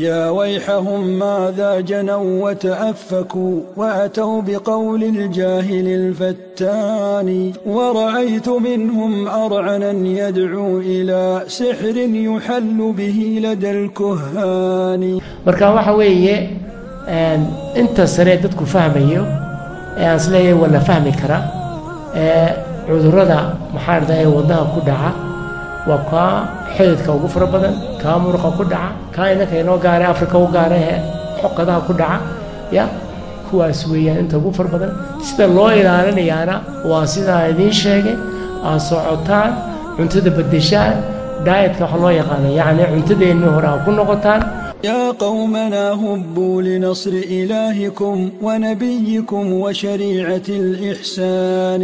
يا ويحهم ماذا جنوا وتأفكوا وأتوا بقول الجاهل الفتان ورأيت منهم أرعنا يدعو إلى سحر يحل به لدى الكهان. مركا waxa weeye inta sare dadku fahmayo ee aan is leeyahay wala fahmi kara. Ee cudurrada maxaa dhacay ku dhaca xididka ugu fara badan kaa muruqa ku dhaca kaa inanka inoo gaara afrika u gaara ee xoqadaha ku dhaca ya kuwaas weeyaan inta ugu fara badan sida loo ilaalinayaana waa sidaa idiin sheegay aad socotaan cuntada beddeshaan daayetka waxa loo yaqaana yacni cuntadeennii hore aad ku noqotaan يا قومنا هبوا لنصر إلهكم ونبيكم وشريعة الإحسان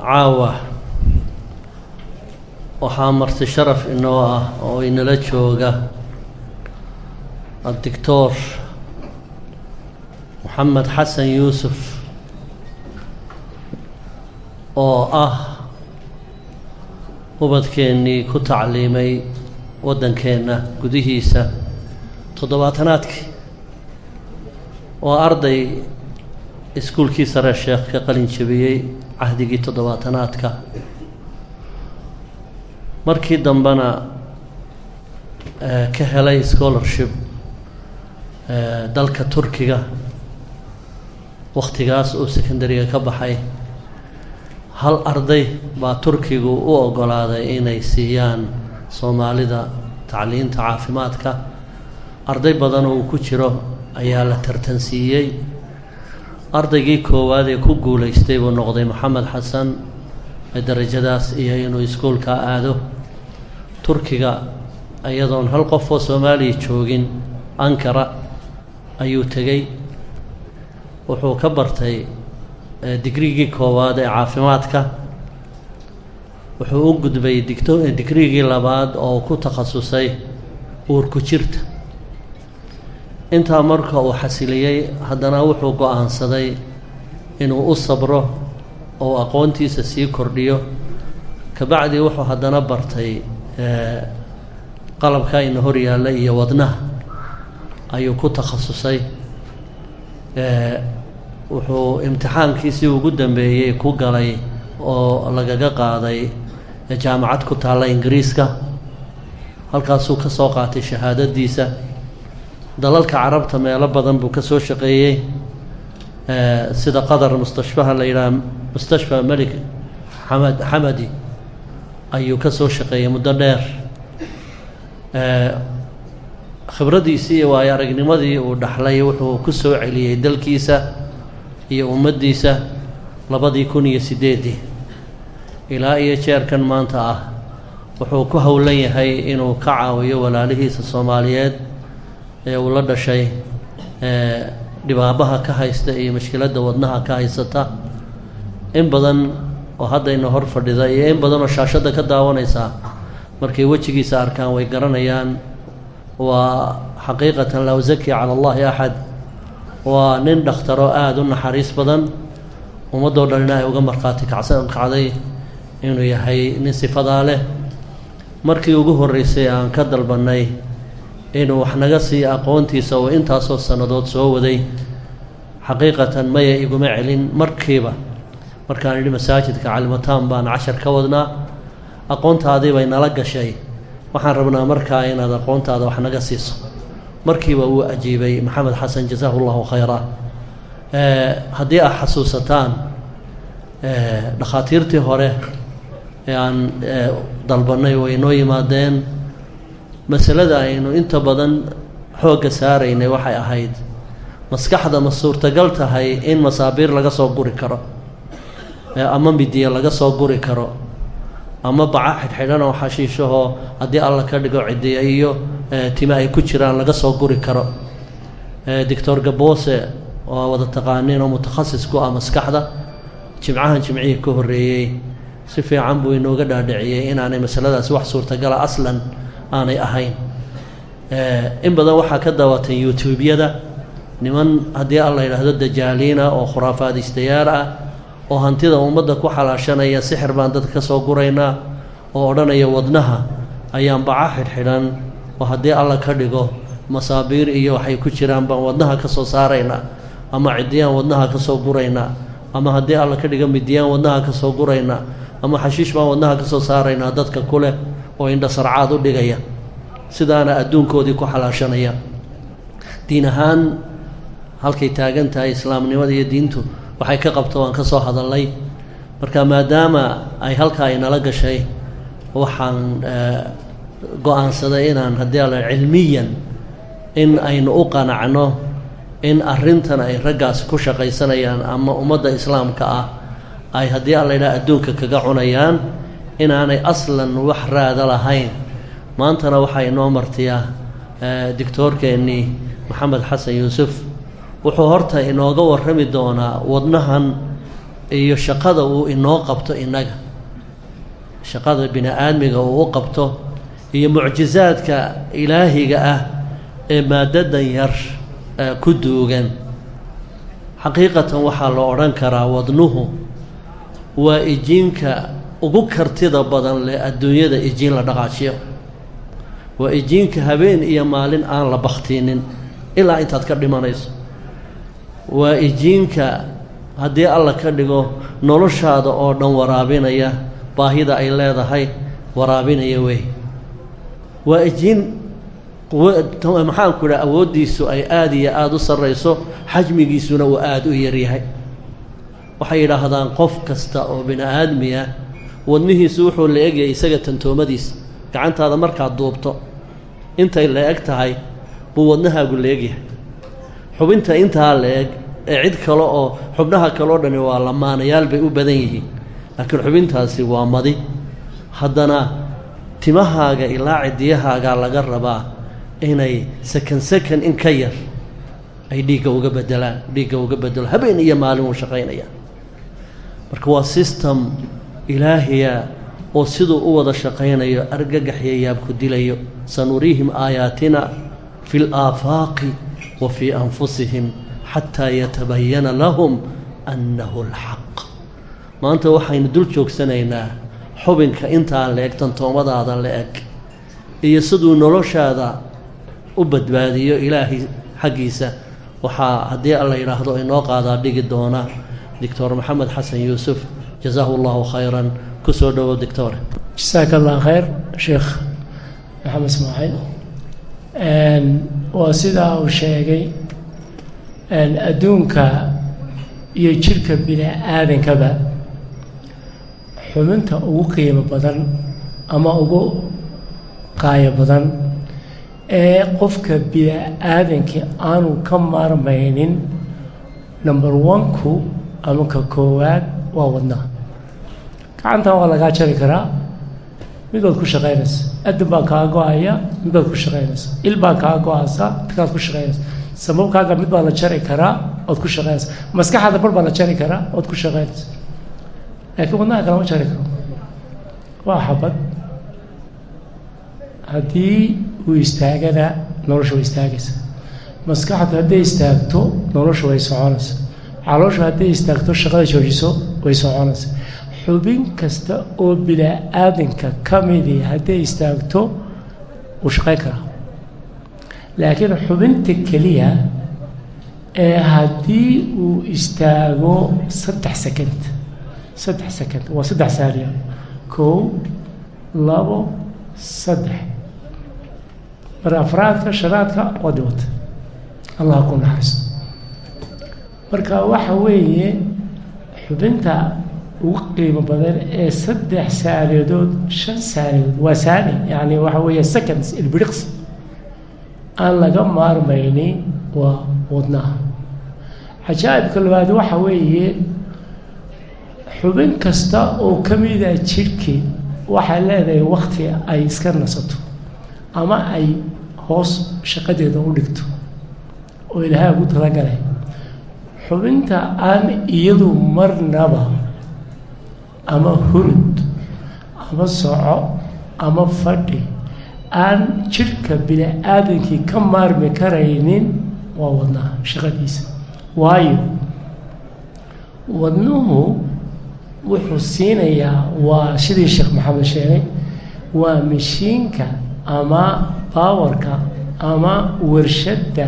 caawa. Waxaa marti sharaf inoo ah oo inala jooga adictor moxamed xasan yuusuf oo ah ubadkeennii ku tacliimay waddankeenna gudihiisa toddobaatanaadkii. Oo arday iskuulkii sare sheekh ka qalin jabiyey cahdigii toddobaatanaadka. Markii dambena ka helay scholarship dalka turkiga wakhtigaas uu secondariga ka baxay hal arday baa turkigu u oggolaaday inay siiyaan soomaalida tacliinta caafimaadka. Arday badan oo uu ku jiro ayaa la tartansiiyey ardaygii koowaad ee ku guulaystay buu noqday maxamed xasan ee darajadaas iyo inuu iskuolka aado. Turkiga iyadoon hal qof oo soomaaliya joogin ankara ayuu tegey. Wuxuu ka bartay digrigii koowaad ee caafimaadka. Wuxuu u gudbay digto digrigii labaad oo ku takhasusay uurku jirta intaa marka uu xasiliyey haddana wuxuu go'aansaday inuu u sabro oo aqoontiisa sii kordhiyo. Kabacdi wuxuu haddana bartay qalabka ina hor yaalla iyo wadnaha ayuu ku takhasusay. Wuxuu imtixaankiisii ugu dambeeyey ku galay oo lagaga qaaday jaamacad ku taalla ingiriiska halkaasuu ka soo qaatay shahaadadiisa dalalka carabta meelo badan buu ka soo shaqeeyey sida qatar mustashfaha la yidhaha mustashfa melik xamed xamadi ayuu ka soo shaqeeyey muddo dheer. Khibraddiisii iyo waayo aragnimadii uu dhaxlay wuxuu ku soo celiyey dalkiisa iyo ummaddiisa labadii kun iyo siddeeddii. Ilaa iyo jeerkan maanta ah wuxuu ku howlan yahay inuu ka caawiyo walaalihiisa soomaaliyeed ee uu la dhashay dhibaabaha ka haysta iyo mashkiladda wadnaha ka haysata. In badan oo haddayna hor fadhida iyo in badan oo shaashadda ka daawanaysaa markay wejigiisa arkaan way garanayaan waa xaqiiqatan laa usaki cala allahi axad. Waa nin dhakhtaro aada u naxariis badan ummaddoo dhanina ay uga markhaati kacsan kacday inuu yahay nin sifadaa leh markii ugu horreysay aan ka dalbannay inuu wax naga siiyo aqoontiisa oo intaasoo sannadood soo waday xaqiiqatan maya iguma celin. Markiiba markaan idhi masaajidka calimataan baan cashar ka wadnaa aqoontaadii bay nala gashay. Waxaan rabnaa markaa inaad aqoontaada wax naga siiso. Markiiba wuu ajiibay maxamed xasan jasaahu llahu khayra haddii aad xasuusataan dhakhaatiirtii hore ee aan dalbannay way noo yimaadeen masalada aynu inta badan xoogga saaraynay waxay ahayd maskaxda ma suurtagal tahay in masaabiir laga soo guri karo ama midiya laga soo guri karo ama baca xidhxidhan oo xashiishahoo haddii alla ka dhigo cidiya iyo time ay ku jiraan laga soo guri karo. Doctor gaboose oo wada taqaaniin oo mutakhasis ku ah maskaxda jimcahan jimcihii ka horreeyey. Si fiican buu inooga dhaadhiciyey inaanay masaladaasi wax suurtagala aslan aanay ahayn. In badan waxaa ka daawatan youtube-yada niman haddii alla yidhaahdo dajaaliina oo khuraafaadistayaal ah oo hantida ummadda ku xalaashanaya sixir baan dadka ka soo guraynaa oo odhanaya wadnaha ayaan baca xidhxidhan. Oo haddii alla ka dhigo masaabiir iyo waxay ku jiraan baan wadnaha ka soo saaraynaa ama ciddiyaan wadnaha ka soo guraynaa ama haddii alla ka dhigo midiyaan wadnaha ka soo guraynaa ama xashiish baan wadnaha ka soo saaraynaa dadka ku leh oo indha sarcaad u dhigaya sidaana adduunkoodii ku xalaashanaya. Diin ahaan halkay taagan tahay islaamnimada iyo diintu waxay ka qabto waan ka soo hadalnay marka maadaama ay halkaa inala gashay waxaan go'aansaday inaan haddii alla cilmiyan in aynu u qanacno in arrintan ay raggaasi ku shaqaysanayaan ama ummadda islaamka ah ay haddii alla yidhaha adduunka kaga cunayaan inaanay aslan wax raada lahayn. Maantana waxaa inoo martiyaa doctoorkeennii maxamed xasan yuusuf. Wuxuu horta inooga warrami doonaa wadnahan iyo shaqada uu inoo qabto innaga. Shaqada bini aadmiga uu u qabto iyo mucjizaadka ilaahiga ah ee maadadan yar ku duugan. Xaqiiqatan waxaa la odhan karaa wadnuhu waa ijiinka ugu kartida badan leh adduunyada ijiin la dhaqaajiyo. Waa ijiinka habeen iyo maalin aan la baktiinin ilaa intaad ka dhimanayso. Waa ijiinka haddii alla ka dhigo noloshaada oo dhan waraabinaya baahida ay leedahay waraabinaya wey waa ijiin maxaanku idhaha awooddiisu ay aada iyo aada u sarrayso xajmigiisuna uu aada u yaryahay. Waxay yidhaahdaan qof kasta oo bini aadmiya wadnihiisu wuxuu la egyahay isaga tantoomadiisa gacantaada markaad duubto. Intay la eg tahay buu wadnahaagu la egyahay xubinta intaa la eg ee cid kale oo xubnaha kaleo dhani waa lamaanayaal bay u badan yihiin. Laakiin xubintaasi waa madi. Haddana timahaaga ilaa cidiyahaagaa laga rabaa inay sakan sakan in ka yar ay dhiigga uga bedelaan dhiigga uga bedelo habeen iyo maalin uu shaqaynaya. Marka waa system ilaahiya oo siduu u wada shaqaynayo argagaxya yaabku dilayo. Sanuriihim aayaatina fi laafaaqi wa fii anfusihim xataa yatabayana lahum annahu alxaq. Maanta waxaynu dul joogsanaynaa xubinka intaa la eg tantoomadaada la eg iyo siduu noloshaada u badbaadiyo ilaahay xaggiisa. Waxaa haddii alla yidhaahdo inoo qaadaa dhigi doona. Doctor maxamed xasan yuusuf jazaahu allahu khayran ku soo dhowow doctore jasaaka allah khayr sheekh maxamed ismaaciil waa sidaa uu sheegay adduunka iyo jirka bini aadankaba xubinta ugu qiimo badan ama ugu qaayo badan ee qofka bini aadankii aanu ka maarmaynin number one-ku ama ka koowaad waa wadnaha gacantan waa lagaa jari karaa. Mid baad ku shaqaynaysa. Adin baa kaa go'aya mid baad ku shaqaynaysa. Il baa kaa go'aysa midkaad ku shaqaynaysa. Sababkaaga mid baa la jari karaa ood ku shaqaynaysa. Maskaxaada bar baa la jari karaa ood ku shaqaynaysa. Laakiin wadnaha kalama jari karo. Waa xabad. Haddii uu istaagana nolosha way istaagaysa maskaxdu hadday istaagto nolosha way soconaysa calooshu hadday istaagto shaqada joojiso way soconaysa. Xubin kasta oo bini-aadanka ka midii hadday istaagto wuu shaqayn karaa laakiin xubinta keliya ee haddii uu istaago saddex sekond saddex sekond waa saddex saaniya kow labo saddex. Mar afraadka shanaadka waa dhibata allah ku naxariisto marka waxa weeye xubinta ugu qiimo badan ee saddex saaniyadood shan saaniyadood waa saani yani waxa weeye seconds ilbiriqs aan laga maarmaynin waa wadnaha. Cajaa'ibka labaad waxa weeye xubin kasta oo ka mida jidhkii waxay leedahay wakti ay iska nasato ama ay hoos shaqadeeda u dhigto oo ilaahay ugu talagalay xubinta aan iyadu marnaba ama hurud ama soco ama fadhi aan jidhka bini aadankii ka maarmi karaynin waa wadnaha shaqadiisa. Waayo wadnuhu wuxuu siinayaa waa sidii sheekh maxamed sheegay waa mashiinka ama baawarka ama warshadda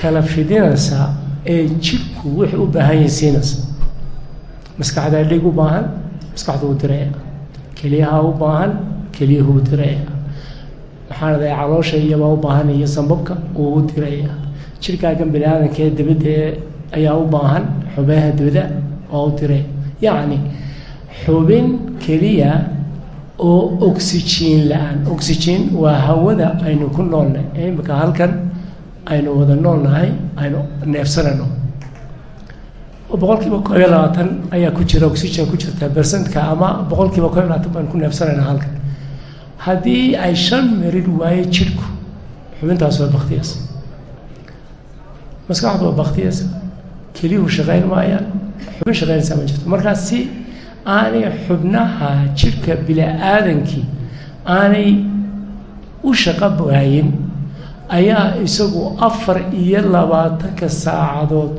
kala fidinaysa ee jidhku wuxuu u baahan yahay siinaysa maskaxdaa dhig u baahan maskaxdu u diraya keliyaha u baahan keliyuhu u diraya maxaa dhaday caloosha iyabaa u baahan iyo sambabka uu u diraya jidhkaagan bini aadanka ee dibadda ayaa u baahan xubeeha dibada oo u diray. Yacni xubin keliya oo oxygen la'aan. Oxygen waa hawada aynu ku noolnay. Imika halkan aynu wada noolnahay aynu neefsanayno. Boqol kiiba koob iyo labaatan ayaa ku jira oxygen ku jirta bercentka ama boqol kiiba koob iyo labaatan baynu ku neefsanayna halkan. Haddii ay shan marid waayo jidhku xubintaas waa baktiyas maskaxdu waa baktiyas keliyuhu shaqayn maayaan xubin shaqaynaysaa ma jirto. Markaa si aanay xubnaha jidhka bini-aadankii aanay u shaqo waayin ayaa isagu afar iyo labaatanka saacadood.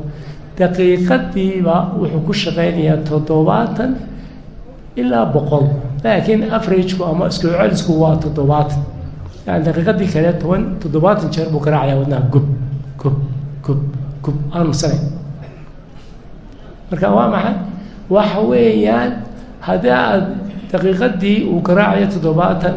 Daqiiqadiiba wuxuu ku shaqaynayaa toddobaatan ilaa boqol laakiin averagku ama isku celisku waa toddobaatan. Yani daqiiqadii kale toban toddobaatan jeer buu garaacaya wadnaha gub gub gub gub aanmasana marka waa maxay? Waxa weeyaan haddii aad daqiiqadii uu garaacayo toddobaatan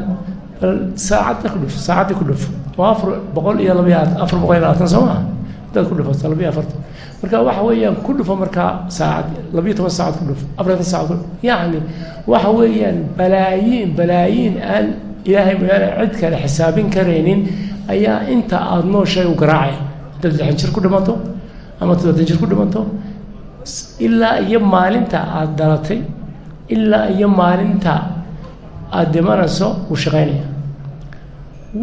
bal saacadda ku dhufo saacaddii ku dhufo waa afar boqol iyo labaiyo afar boqol iyo labaatan soo maa hadaad ku dhufato labiyo afartan marka waxa weeyaan ku dhufo markaa saacad labiyo toban saacad ku dhufo afartan saacad ku yacni waxa weeyaan balaayiin balaayiin aan ilaahay mooyaane cid kale xisaabin karaynin ayaa inta aada nooshay u garaacaya. Haddaad lixan jir ku dhimato ama toddobaatan jir ku dhimato ilaa iyo maalinta aada dhalatay ilaa iyo maalinta aada dhimanayso uu shaqaynaya.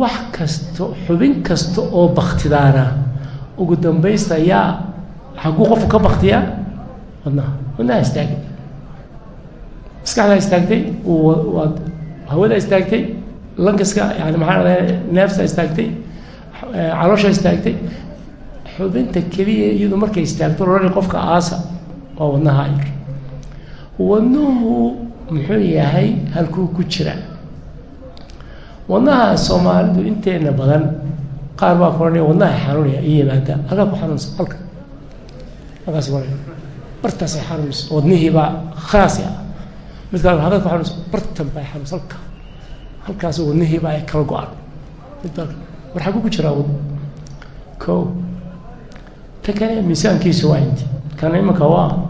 Wax kasto xubin kasta oo baktidaana ugu dambaysta yaa xaguu qofku ka baktiyaa wadnaha. Wadnaha istaagay. Maskaxdaa istaagtay waad hawada istaagtay lankaska yani maxaa dhada neefta istaagtay caloosha istaagtay. Xubinta keliya iyadu markay istaagto lorani qofka aasa waa wadnaha wadnuhu muxuu yahay halkuu ku jira. Wadnaha soomaalidu inteena badan qaar baa kuranaya wadnaha xanuunaya iyo yimaada halkaa ku xanuunsa halka halkaas bartaasay xanuunaysa. Wadnihii baa khaasi ah. Mid kale halkaa ku xanuunsa bartan baa xanuunsa halka. Halkaas wadnihii baa ay kala go-an mid war xaguu ku jiraa wad ko ta kale miisaankiisu waa inti. Kana imanka waa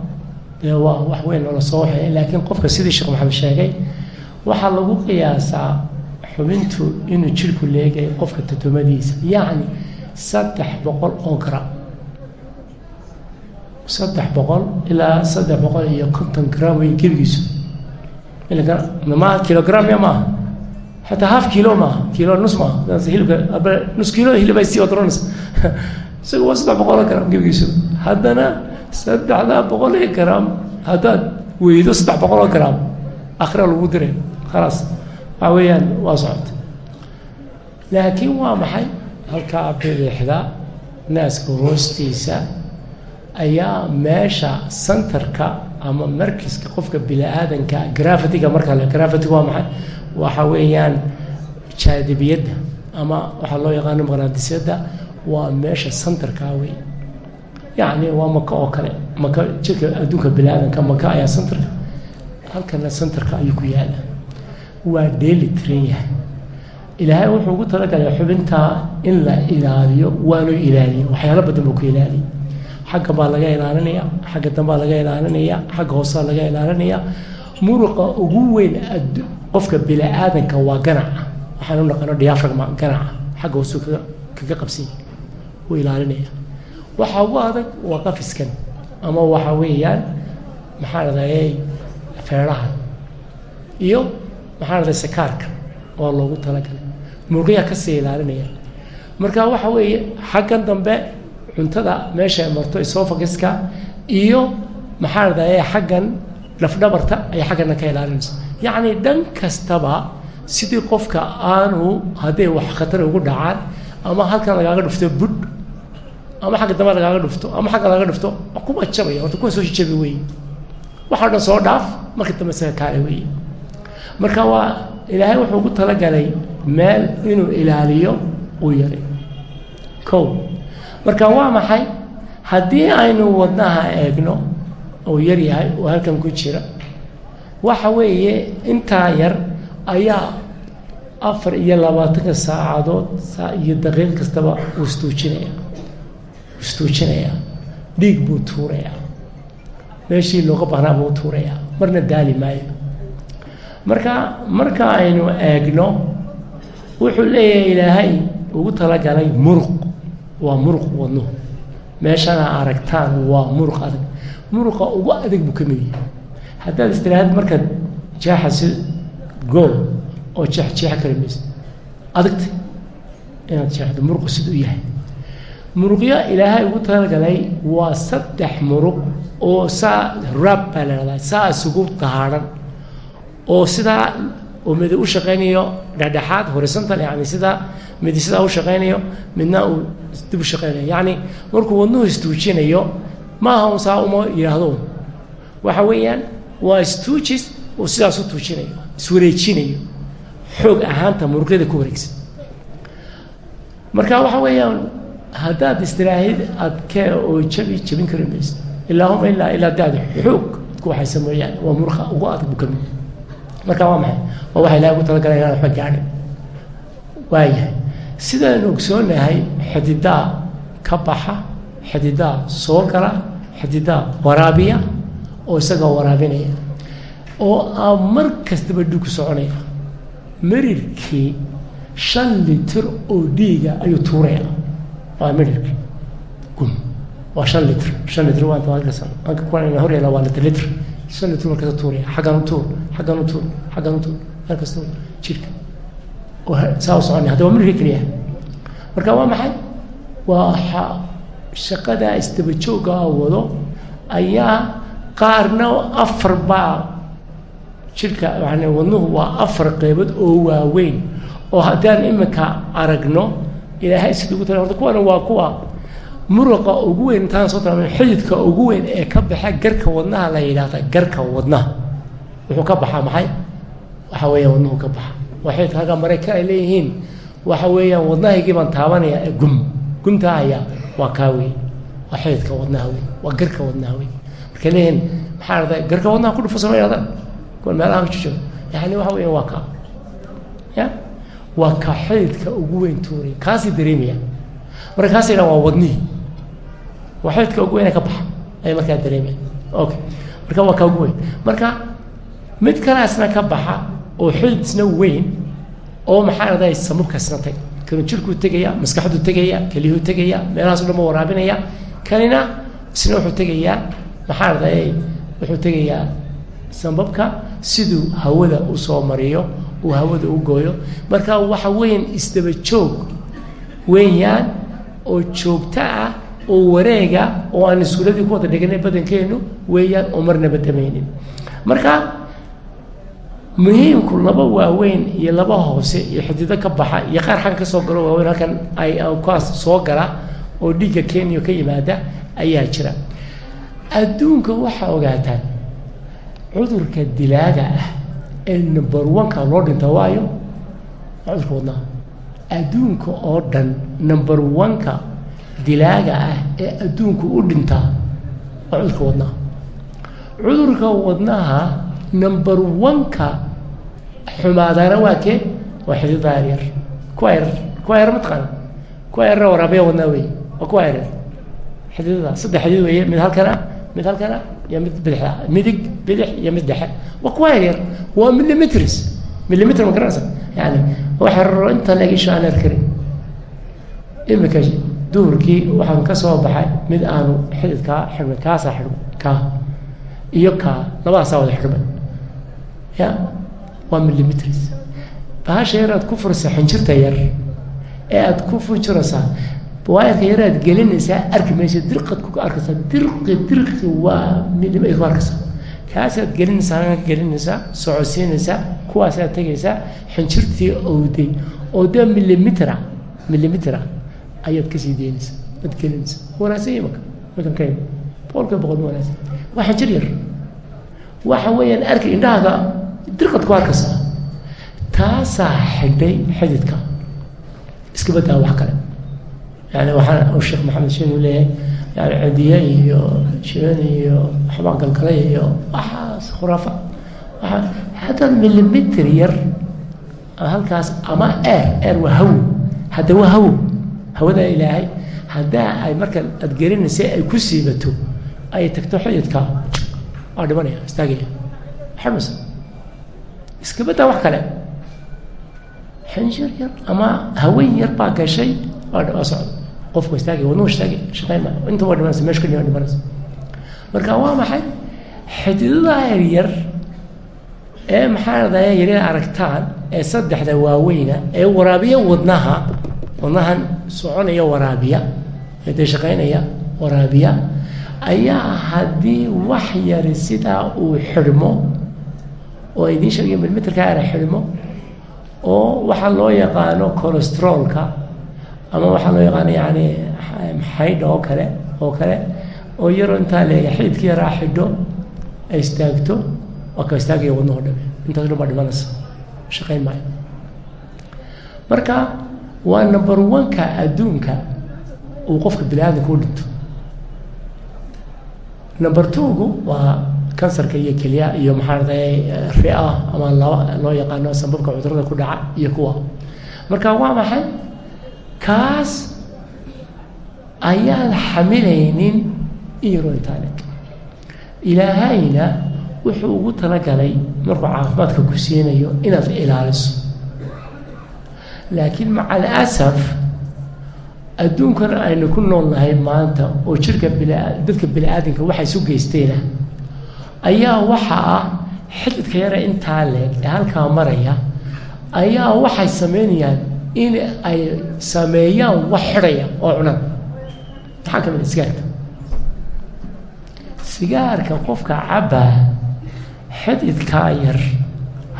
dee waa wax weyn oo la soo waxeeya laakiin qofka sidii sheekh maxamed sheegay waxaa lagu qiyaasaa xubintu inuu jirku leegay qofka tatomadiisa yacni saddex boqol oo gram. Saddex boqol ilaa saddex boqol iyo konton gram wey gebigiisu ma kilogram ya maaha xataa half kilo maaha kilo nus maaha hilibka nus kilo hilibay sii odronaysa isaga waa saddex boqol oo gram gebigiisu haddana saddexdaa boqol iyo gram haddaad weydo saddex boqol oo gram akhira lagu diray khalaas. Waxaa weeyaan waa socota laakiin waa maxay? Halkaa bidixda naaska hoostiisa ayaa meesha centerka ama markiska qofka bini-aadanka grafitiga marka le grafitiga waa maxay? Waxa weeyaan jaadibiyadda ama waxaa loo yaqaano maqnaadisyadda waa meesha centerka wey yacni waa maka oo kale maka jirka adduunka bini-aadanka maka ayaa centerka halkana centerka ayuu ku yaalla waa dheeli tiran yahay ilaahay wuxuu ugu talagalay xubintaa in la ilaaliyo waanu ilaaliye waxyaalo badan buu ku ilaaliye xagga baa laga ilaalinaya xagga dambaa laga ilaalinaya xagga hoosea laga ilaalinaya muruqa ugu weyn qofka bini-aadanka waa ganaca waxaan u naqano diafragma ganaca xagga hoosuu kaga qabsanya uu ilaalinaya waxa ugu adag waa qafiskan ama waxa weeyaan maxaa dhadayay feedhaha iyo maxaa dhahday sakaarka waa loogu talagalay. Muruqyaa ka sii ilaalinaya. Marka waxa weeye xaggan dambe cuntada meesha ay marto esophaguska iyo maxaa dhahday xaggan lafdhabarta ayay xaggana ka ilaalinaysa. Yacni dhan kastaba sidii qofka aanu hadday wax khatar ugu dhacaan ama halkan lagaaga dhufto budh ama xagga dambe lagaaga dhufto ama xagga lagaaga dhufto kuma jabaya horta kuwa soo jabi weeye. Waxaa dhan soo dhaaf marka dambe isaga kaale weeye. Marka waa ilaahay wuxuu ugu talagalay meel inuu ilaaliyo uu yaray. Kow marka waa maxay? Haddii aynu wadnaha eegno uu yar yahay oo halkan ku jira waxa weeye intaa yar ayaa afar iyo labaatanka saacadood saa iyo daqiiq kastaba uu istuujinaya istuujinayaa dhiig buu tuurayaa meeshii looga baahnaa buu tuurayaa marna daali maayo marka marka aynu eegno wuxuu leeyahay ilaahay ugu talagalay muruq waa muruq wadnuhu meeshana aragtaan waa muruq adag. Muruqa ugu adag buu ka mid yahay haddaad istiraahad markaad jeexa si gool oo jeex jeexa kala maysa adagta inaad jeexdo muruqu siduu yahay muruqyo ilaahay ugu talagalay waa saddex muruq oo saa rab baa la hahdaa saa isugu dahaadhan oo sidaa oo midi u shaqaynayo dhexdhexaad horizontal yani sidaa midi sidaa u shaqaynayo midna uu dib u shaqaynayo. Yacni markuu wadnuhu istuujinayo maaha un saa uma yidhaahdo. Waxa weeyaan waa stuujis uu sidaas u tuujinayo iswareejinayo xoog ahaanta muruqyada ku wareegsan. Marka waxa weeyaan haddaad istiraahid adkee oo jabi jabin kari mayso ilaahuma ilaa ilaa daad xoog ku waxaysa mooyaane waa muruqa ugu adag buu ka mid marka waa maxay? Waa waxa ilahay ugu talagalay inaan waxba gaadhin. Waayahay sidaan ogsoonahay xididaa ka baxa xididaa soo gala xididaa waraabiya oo isagoo waraabinaya. Oo aa mar kastaba dhiig ku soconaya. Marirkii shan litir oo dhiiga ayuu tuuraya waa marirkii gum waa shan litr. Shan litr waa kuwan hor yaalla waa litr litr. Shan litr markaasa tuuraya. Xaggan u tuur xaggan u tuur xaggan u tuur. Halkasta jirka oo saa u soconaya hadda waa marirkii keliya. Marka waa maxay? Waa shaqadaa isdaba joogga wado ayaa qaarna afar baa jirka yani wadnuhu waa afar qeybood oo waaweyn. Oo haddaan iminka aragno ilaahay sida ugu tala horta kuwana waa kuwa muruqa ugu weyn intaan soo tilmaamay xididka ugu weyn ee ka baxa garka wadnaha la yidhaahda garka wadnaha wuxuu ka baxaa maxay? Waxa weeyaan wadnuhu ka baxa. Waa xididka halka maraykan ay leeyihiin. Waxa weeyaan wadnahaygii baan taabanaya ee gum. Gumtaa ayaa waa kaa wey waa xididka wadnaha wey waa garka wadnaha wey markay leeyihiin maxaa dhahda garka wadnaha ku dhufo sama yidhahdaan? Kuwan meelaha ka jooga yani waxa weeyaan waa kaa. Ya waa ka xididka ugu weyn tuuraya kaasii dareemaya marka kaas yidhahan waa wadnihii waa xididka ugu weyne ka baxa. Ayay markaa dareemaya okay marka waa ka ugu weyn. Marka mid kalaasna ka baxa oo xidid isna weyn oo maxaa dhahday samubkaasna tag kanu jirkuu tegaya maskaxduu tegaya keliyuhu tegaya meelahaaso dhan waraabinaya. Kanina isna wuxuu tegayaa maxaa dhahday wuxuu tegayaa sambabka siduu hawada u soo mariyo uu hawada u gooyo. Marka waxa weyn isdaba joog. Weeyaan oo joogto ah oo wareega oo aan iskuuladii ku wada dhiganay badankeenu weeyaan oo marnaba damaynin marka muhiimku laba waaweyn iyo laba hoose iyo xidido ka baxa iyo qaar xagga ka soo galo waaweyn halkan ay kaas soo gala oo dhiigga kenya ka yimaada ayaa jira. Adduunka waxaa ogaataan cudurka dilaaga ah ee number one-ka loo dhinta waayo waa cudurka wadnaha adduunka oo dhan number one-ka dilaaga ah ee adduunku u dhintaa waa cudurka wadnaha cudurka wadnaha number one-ka xumaadaana waa kee waa xidida yaryar kuwa yarar kuwa yarar mataqaana kuwa yarara waraabiya wadnaa wey waa kuwa yaryar xididada saddex xidid weeye mid halkana mid halkana iyo mid bidixda midig bidix iyo mid dhexe waa kuwa yaryar waa millimeters millimeter ma garanaysa yani waxa raro inta legisho aan arkarin imika duhurkii waxaan ka soo baxay mid aanu xididkaa xidhmay kaasaa xidhmay kaa iyo kaa labadaasaa wada xidhmay ya waa millimeters bahasha yar aad ku furaysa xinjirta yar ee aad ku fujiraysaa waayarka yar aad gelinaysaa arki maysa dirqad ku arkaysaa dirqi dirqi waa milim ay ku arkaysaa kaasaad gelinaysaa gelinaysaa socodsiinaysaa kuwaasaad tegaysaa xinjirtii owday oo dee millimitera millimitera ayaad ka sii deynaysaa ad gelinaysaa. Wanaagsan imaka markan ka boqolkiiba boqol wanaagsan. Waa xinjir yar. Waxa weeyaan arki indhahaaga dirqad ku arkaysaa taasaa xidhay xididka. Iska badaa wax kale yani waxaa sheekh maxamed sheen uu leeyahay yani cidiye iyo sheen iyo waxbaa galgalay iyo waxaas khuraafa. Waa haddaad millimitr yar halkaas ama air air waa hawo. Hadda waa hawo. Hawada ilaahay haddaa ay marka aad gelinaysa ay ku siibato ay tagto xididka waa dhimanaya istaagaya xamasa iska wax kale. Xinjir yar ama haween yar baa gashay waa socda qofku istaagay wadnuhu istaagay shaqayn maa inta waa dhimanaysa meesha keliya dhimanaysa marka waa maxay? Xididada yar yar ee maxaa radaya yaryar aragtaan ee saddexda waaweyna ee waraabiya wadnaha wadnahan soconaya waraabiya ee dee shaqaynaya waraabiya ayaa haddii wax yari sidaa uu xidhmo oo idiin sheegaya millimeterka yara xidhmo oo waxaa loo yaqaano cholestroolka ama waxaa loo yaqaano yani xaydha oo kale oo kale oo yaroo intaa leega xididka yaraa xidho ay istaagto waa ka istaagaya wadnaho dhame intaas dhan baa dhimanaysa shaqayn maayo. Marka waa number one-ka adduunka uu qofka bini aadamka u dhinto. Number two-gu waa kansarka iyo kelya iyo maxaa raday ria ama laba loo yaqaano sambabka cudurrada ku dhaca iyo kuwa. Marka waa maxay kaas ayaan xamilaynin irontanic ilaahayna wuxuu ugu talagalay markuu caafimaadka ku siinayo inaad ilaaliso. Laakiin maca alasaf adduunkan aynu ku nool nahay maanta oo jirka dadka bini aadamka waxay isu geysteena ayaa waxa ah xididka yare intaa leeg ee halkaa maraya ayaa waxay sameynayaan in ay sameeyaan wax xidhaya oo cunaan. Maxaa ka mid a sigaarka? Sigaarka qofka cabbaa xididkaa yar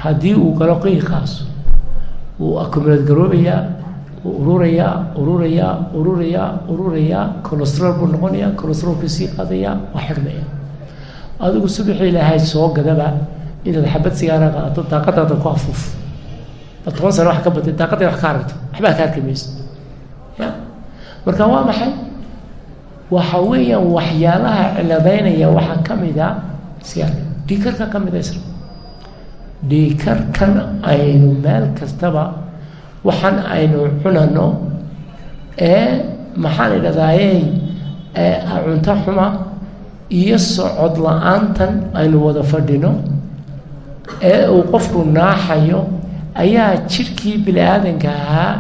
haddii uu galo qiiqaas wuu akumulad garoobayaa wuu ururayaa ururayaa ururayaa ururayaa colestrool buu noqonayaa colestroolku sii qaadayaa waa xidhmaya adigu subaxii ilaahay soo gadaba inaad xabad sigaara qaadato daaqadaada ku afuuf toban sano wax ka batay daaqadda wax ka aragto. Waxbaa ka arki maysa ya. Marka waa maxay? Waxa weeyaan waxyaalaha ciladeynaya waxaa ka mid a sigaarka dhiikarka ka mid a isra dhiikarkan aynu meel kastaba waxaan aynu cunano ee maxaan idhahdaayey ee cunto xuma iyo socod la'aantan aynu wada fadhino ee uu qofku naaxayo ayaa jidhkii bini aadanka ahaa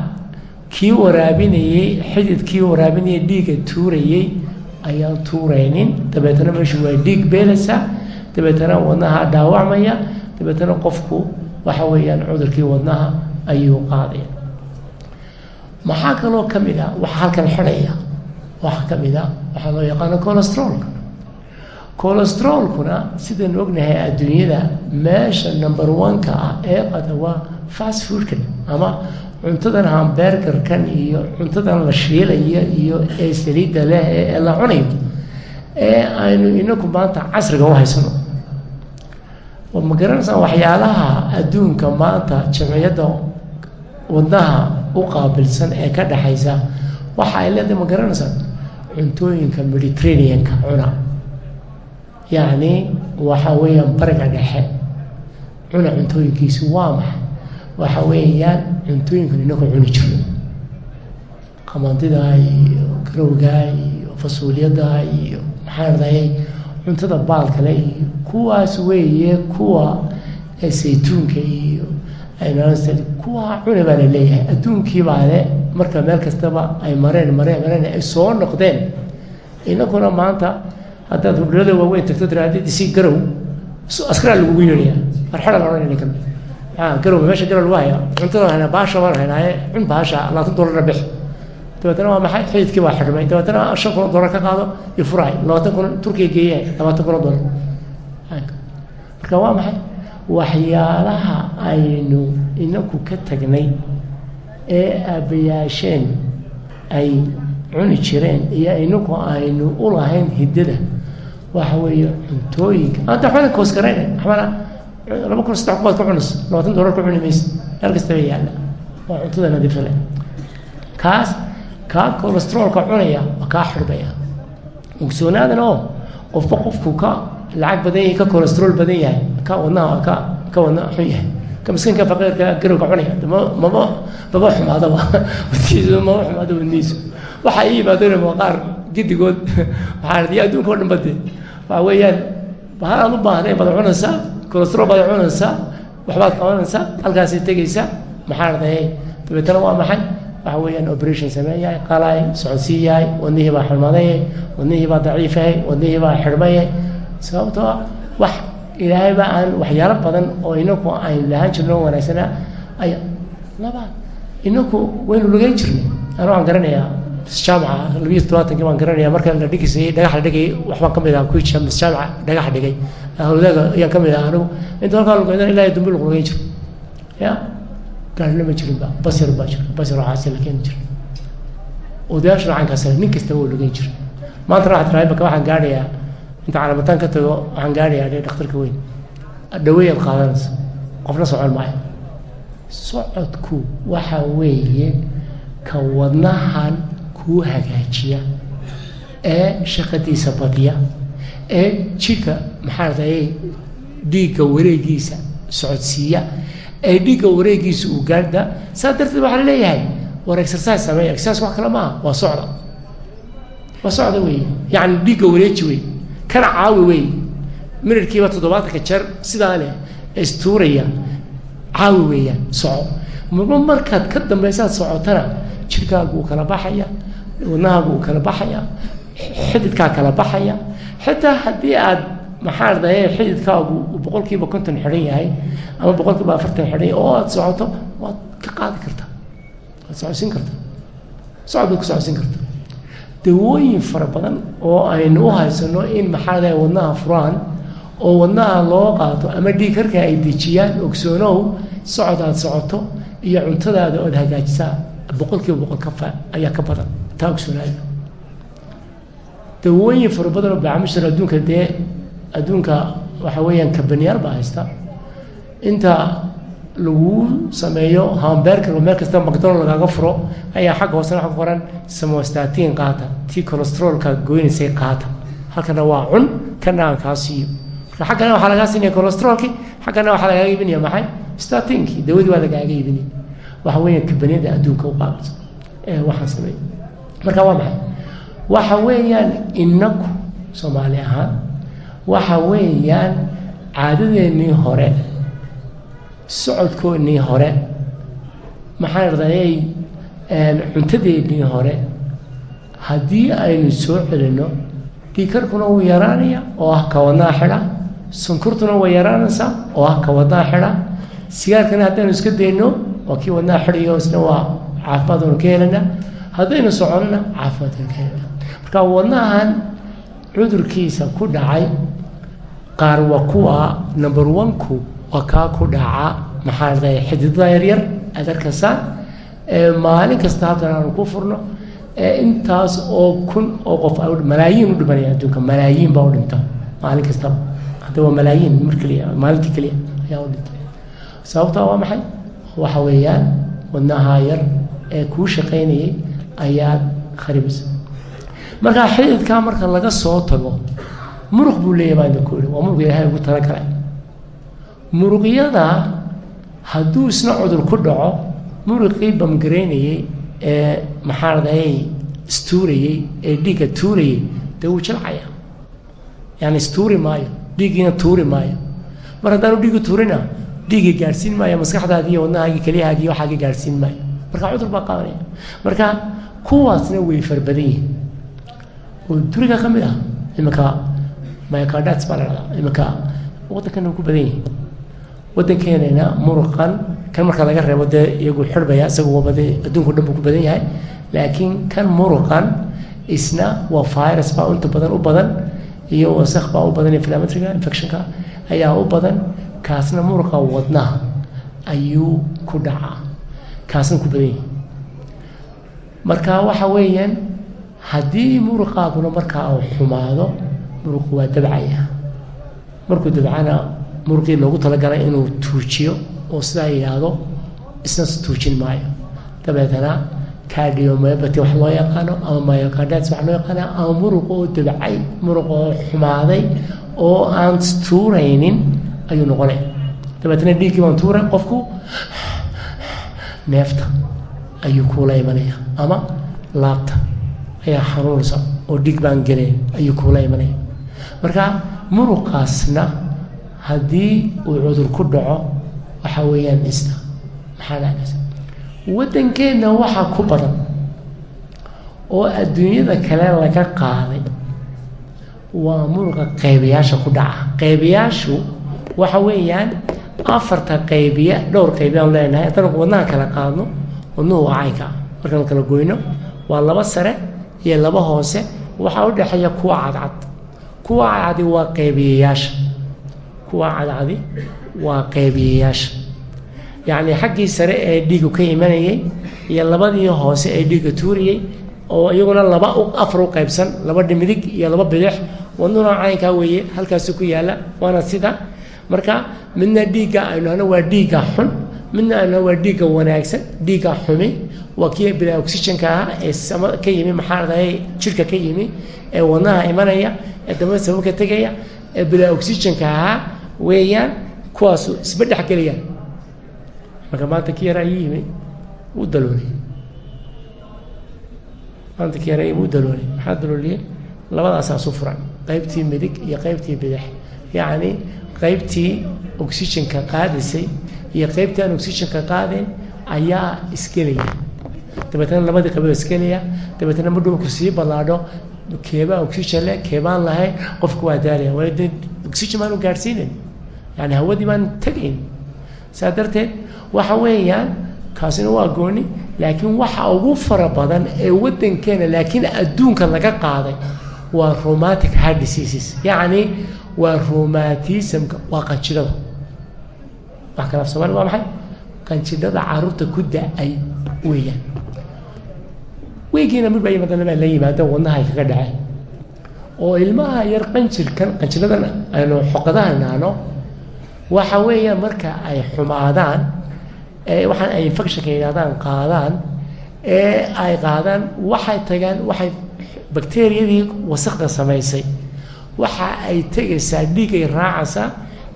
kii waraabinayey xididkii waraabinayay dhiigga tuurayey ayaan tuuraynin. Dabeetana meeshu waa dhiig beelaysa dabeetana wadnaha dhaawacmaya. Dabeetana qofku waxa weeyaan cudurkii wadnaha ayuu qaadaya maxaa kaloo ka mid a waxaa halkan xidhaya waxaa ka mid a waxaa loo yaqaano colestroolka colestroolkuna sidaynu ognahay adduunyada meesha number one-ka ah ee qada waa fast foodkan ama cuntadan hambergerkan iyo cuntadan la shiilaya iyo ee saliidda leh ee la cunayo ee aynu inaku maanta casriga u haysano. Ma garanaysaa waxyaalaha adduunka maanta jamciyadda wadnaha u qaabilsan ee ka dhexaysa waxa ay leedahay ma garanaysaa? Cuntooyinka mediterranean-ka cuna. Yacni waxa weeyaan bariga dhexe. Cuna cuntooyinkiisi waa maxay waxa weeyaan cuntooyinkan inaku cuni jiro qamandida iyo garowga iyo fasuuliyada iyo maxaa rdayay cuntada baalkale iyo kuwaas weeye kuwa saytuunka iyo kuwa cuni baa la leeyahay. Adduunkii baa le marka meel kastaba ay mareen mareen mareen ay soo noqdeen inakuna maanta haddaad hudhulada waaweyn tagto tiraadid isii garow askaraa lagugu yeedhaya. Marxada la odhanayna ka mid maxaa garow meesha garow haya cuntada hayna baasha waan haynaaye cun baasha labaatan doolarna bix dabeetana waa maxay xididkii baa xidhmay dabeetana shan kun oo doolar ka qaado iyo furahay labaatan kun turkiya geeyahay labaatan kun oo doolar marka waa maxay waxyaalaha aynu inaku ka tagnay ee aabbayaasheen ay cuni jireen iyo inaku aynu u lahayn hiddada waxa weeye cuntooyinka anta waxbana koosgarayna waxbana laba kun saddex kubaad ku cunaysa labaatan doolar ku cuni maysa meel kastaba yaalla waa cuntada nadiifa leh kaas kaa colestroolka cunaya waa kaa xidhmaya ogsoonaadana oo qofba qofku ka lacag badan yahay ka colestrool badan yahay ka wadnaha ka ka wadna xun yahay. Ka miskiinka faqiirka garowga cunaya maba maba xumaadaba wadkiisu maba xumaado wadniisu waxa ii yimaadeen waa qaar giddigood waxaa radiya adduunka o dhan bade. Waxa weeyaan bahal u baahday baad cunaysaa colestrool baad cunaysaa waxbaad qabanaysaa halkaasay tegaysaa maxaa radayay dabeetana waa maxay? Waxa weeyaan operation sameeyahay qalay socodsiiyahay wadnihii baa xirmadayay wadnihii baa daciifahay wadnihii baa xidhmayay sababtoo ah wax ilaahayba aan waxyaalo badan oo inaku aynu lahaan jirno wanaagsanaa aya laba inaku waynu lugeyn jirnay. Anu waan garanayaa jaamaca labiyo todobaatankii waan garanaya marka la dhigisayay dhagax la dhigay waxbaan ka mid aha kuwi jaamaca dhagax dhigay. Hawladaga ayaan ka mid ah anigu inta halkaa lugeydana ilaahay dambi lagu lugeyn jiro ya? Gaarina ma jirinba basir baa jira basir waxaasi la keeni jira odayaashu lacankaas nin kastaba waa lugeyn jira maantana waxaad tirahay marka waxaan gaadhayaa inta calaamataan ka tago waxaan gaadhayaa dhe dhakhtarka weyn. Dhaweeyaad qaadanaysa qofna socon maayo. Socodku waxa weeye ka wadnahan kuu hagaajiya ee shaqadiisa badiya ee jidhka maxaa radaye dhiigga wareegiisa socodsiiya ee dhiigga wareegiisa uu gaadha saa darteed waxaa la leeyahay war exercise sameeya exercise wax kale maaha waa socda. Waa socda weeye yacni dhiigga wareeji wey kana caawi wey minirkiiba toddobaatanka jeer sidaa leh istuuraya caawi weeyaan soco. Marba markaad ka dambaysaad socotana jirkaagu uu kala baxaya wadnahaagu uu kala baxaya xididkaa kala baxaya. Xitaa haddii aad maxaa daye xididkaagu uu boqol kiiba konton xidhan yahay ama boqol kiiba afartan xidhan yahay oo aad socoto waad ka qaadi kartaa waad socodsiin kartaa socod baad ku socodsiin kartaa dawooyin fara badan oo aynu u haysano in maxaa daye wadnaha furaan oo wadnaha loo qaato ama dhiig karka ay dejiyaan ogsoonow socod aad socoto iyo cuntadaada ood hagaajisaa boqol kiiba boqol ka ayaa ka badan ogsoonaada dawooyin fara badan oo baacmushtar adduunka dee adduunka waxa weeyaan kabaniyaal baa haysta. Inta lagu sameeyo hamberger oo meel kasta macdonald lagaaga furo ayaa xagga hoosena waxa ku qoran samostatin qaata tii cholestroolka goynaysay qaata. Halkana waa cun kana aan kaa siiyo. Marka xaggana waxaa lagaa siinaya cholestroolkii xaggana waxaa lagaaga iibinaya maxay? Statinkii dawadii waa lagaaga iibinaya waxa weeyaan kabaniyada adduunka u qaabilsan ee waxaan sameeya marka waa maxay? Waxa weeyaan inaku soomaali ahaan waxa weeyaan caadadeennii hore socodkoonnii hore maxaan radayay cuntadeennii hore haddii aynu soo celinno dhiikarkuna wuu yaraanaya oo ah ka wadnaha xidha sunkurtuna way yaraanaysaa oo ah ka wadnaha xidha sigaarkana haddaynu iska dayno waa kii wadnaha xidhayo isna waa caafimaad aynu ka helana haddaynu soconona caafimaad aynu ka helana marka wadnahan cudurkiisa ku dhacay qaar waa kuwa number one-ku waa kaa ku dhaca. Maxaa raday xididada yaryar aad arkaysaan maalin kasta halkan aanu ku furno intaas oo kun oo qof malaayiin u dhimanaya adduunka. Malaayiin baa u dhinta. Maalin kastaba hadda waa malaayiin mar keliya maalintii keliya ayaa u dhinta sababtaa waa maxay? Waxa weeyaan wadnaha yar ee kuu shaqaynayay ayaad kharibisa markaa xididkaa marka laga soo tago muruq buu leeyahy baa idinku ihi waa muruq ilaahay ugu talagalay muruqyada hadduu isna cudur ku dhaco muruqii bamgaraynayey ee maxaa radayay istuurayey ee dhiigga tuurayey dee wuu jilcaya. Yani istuuri maayo dhiiggiina tuuri maayo. Mar haddaanu dhiiggi tuurina dhiiggii gaadhsiin maayo maskaxdaadii iyo wadnahaagii kelyahaagii waxaagii gaadhsiin maayo. Marka cudur baa qaadanaya. Marka kuwaasna way farbadan yihiin oo duriga ka mid ah iminka mycardats baa la dhahdaa iminka waddankana ku badan yihiin waddankeenana muruqan kan marka laga reebo dee iyagu xidhbaya isagu waa badan adduunku dhan buu ku badan yahay. Laakiin kan muruqan isna waa virus baa inta badan u badan iyo wasakh baa u badan inflammatoryga infectionka ayaa u badan. Kaasna muruqa wadnaha ayuu ku dhacaa. Kaasna ku badan yahay marka waxa weeyaan haddii muruqaaguna markaa uu xumaado muruqu waa dabcaya. Markuu dabcana muruqii loogu talagalay inuu tuujiyo oo sidaa yidhaahdo isna tuujin maayo. Dabeetana cardiomyopathy wax loo yaqaano ama myocarditis wax loo yaqaano ama muruq oo dabcay muruq oo xumaaday oo aan tuuraynin ayuu noqonaya dabeetana dhiiggii baan tuuray qofku neefta ayuu kuula imanaya ama laabta ayaa xanuunaysa oo dhig baan gelayn ayuu kuula imanaya marka muruqaasna haddii uu cudur ku dhaco waxa weeyaan isna maxaa dhacaysa waddankeenna waxaa ku badan oo adduunyada kale laga qaaday waa muruqa qaybayaasha ku dhaca. Qaybayaashu waxa weeyaan afarta qaybiya dhowr qaybiyaan leenahay haddana wadnaha kala qaadno wadnuhu waa caynka markaan kala goyno waa laba sare iyo laba hoose. Waxaa u dhexeeya kuwa cadcad. Kuwa cadcadi waa qaybiyayaasha kuwa cadcadi waa qaybiyayaasha yacni xaggii sare ee dhiigu ka imanayay iyo labadii hoose ee dhiigga tuuriyey oo iyaguna laba afar u qaybsan laba dhimidig iyo laba bidix wadnuna caynkaa weeye halkaasu ku yaalla. Waana sida marka midna dhiigga aynuhno waa dhiigga xun midna aynuhno waa dhiigga wanaagsan dhiigga xumi waa kii bila oxygenka ahaa ee sama ka yimi maxaa dahay jirka ka yimi ee wadnaha imanaya ee dambada sababka tegaya ee bila oxygenka ahaa weeyaan kuwaasu isba dhex gelayaan. Marka maanta ki yaraa ii yimi wuu dalooliyey maanta ki yaraa wuu dalooliyey maxaa dalooliyey labadaasasu furan. Qaybtii midig iyo qaybtii bidix. Yacni qaybtii oxygenka qaadaysay iyo qaybtii aan oxygenka qaadayn ayaa isgelaya dabeetna labadii qaybood isgelaya dabeetna madhowku sii ballaadho? Keebaa oxygen leh keebaan lahayn qofku waa daalaya dee oxygen baanu gaadhsiinayn yani hawadii baan tegayn saa darteed waxa weeyaan kaasina waa gooni laakiin waxa ugu fara badan ee waddankeena laakiin adduunka laga qaaday waa romatic heart diseases. Yacni waa romatismka waa qanjidhada wax kale af soomali waa maxay? Qanjidhada carruurta ku da'ay weeyaan. Weygiina midba yimaadana baa la yimaada wadnahay kaga dhaceen. Oo ilmaha yar qanjirkan qanjidhadan aynu xoqadaha naano waxa weeyaan marka ay xumaadaan waxaan ay infectionka yidhahdaan qaadaan ee ay qaadaan waxay tagaan waxay bakteriyadii wasakda samaysay. Waxa ay tegaysaa dhiigay raacaysaa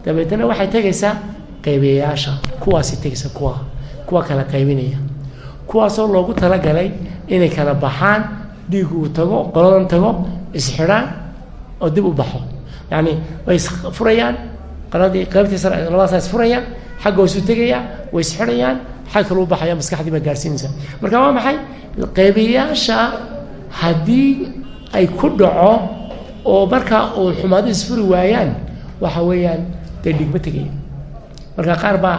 dabeetana waxay tegaysaa qaybiyayaasha kuwaasay tegaysaa kuwa kuwa kala qaybinaya. Kuwaasoo loogu talagalay inay kala baxaan dhiig uu tago qoladan tago isxidhaan oo dib u baxo. Yacni way isfurayaan qoladii qaybtii sare labadaasa isfurayaan xagga hoosu tegaya way isxidhayaan xag kale u baxaya maskaxdii baa gaarsiinaysa marka waa maxay? Qaybiyayaasha haddii ay ku dhaco oo markaa uu xumaado isfuri waayaan waxa weeyaan dee dhigma tegaya marka qaar baa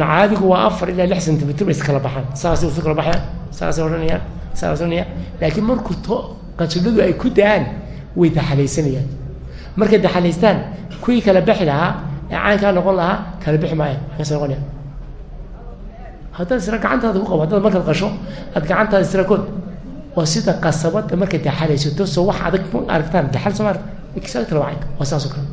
caadigu waa afar ilaa lix centimitr bay iskala baxaan. Saasay usu kala baxayaan saasay odhanayaan saasay odhanayaan laakiin markuu to qanjidhadu ay ku da'aan way daxalaysanayaan. Markay daxalaystaan kuwii kala bixi lahaa ee caynkaa noqon lahaa kala bixi maayaan. Maxayse noqonayaan? Haddaad isra gacantaada ku qabo haddaad markaad qasho aad gacantaada isra kood waa sida qasabada markay daxalaysato soo wax adag ma aragtaan daxal soo exactly waa caynka waa saas oo kale.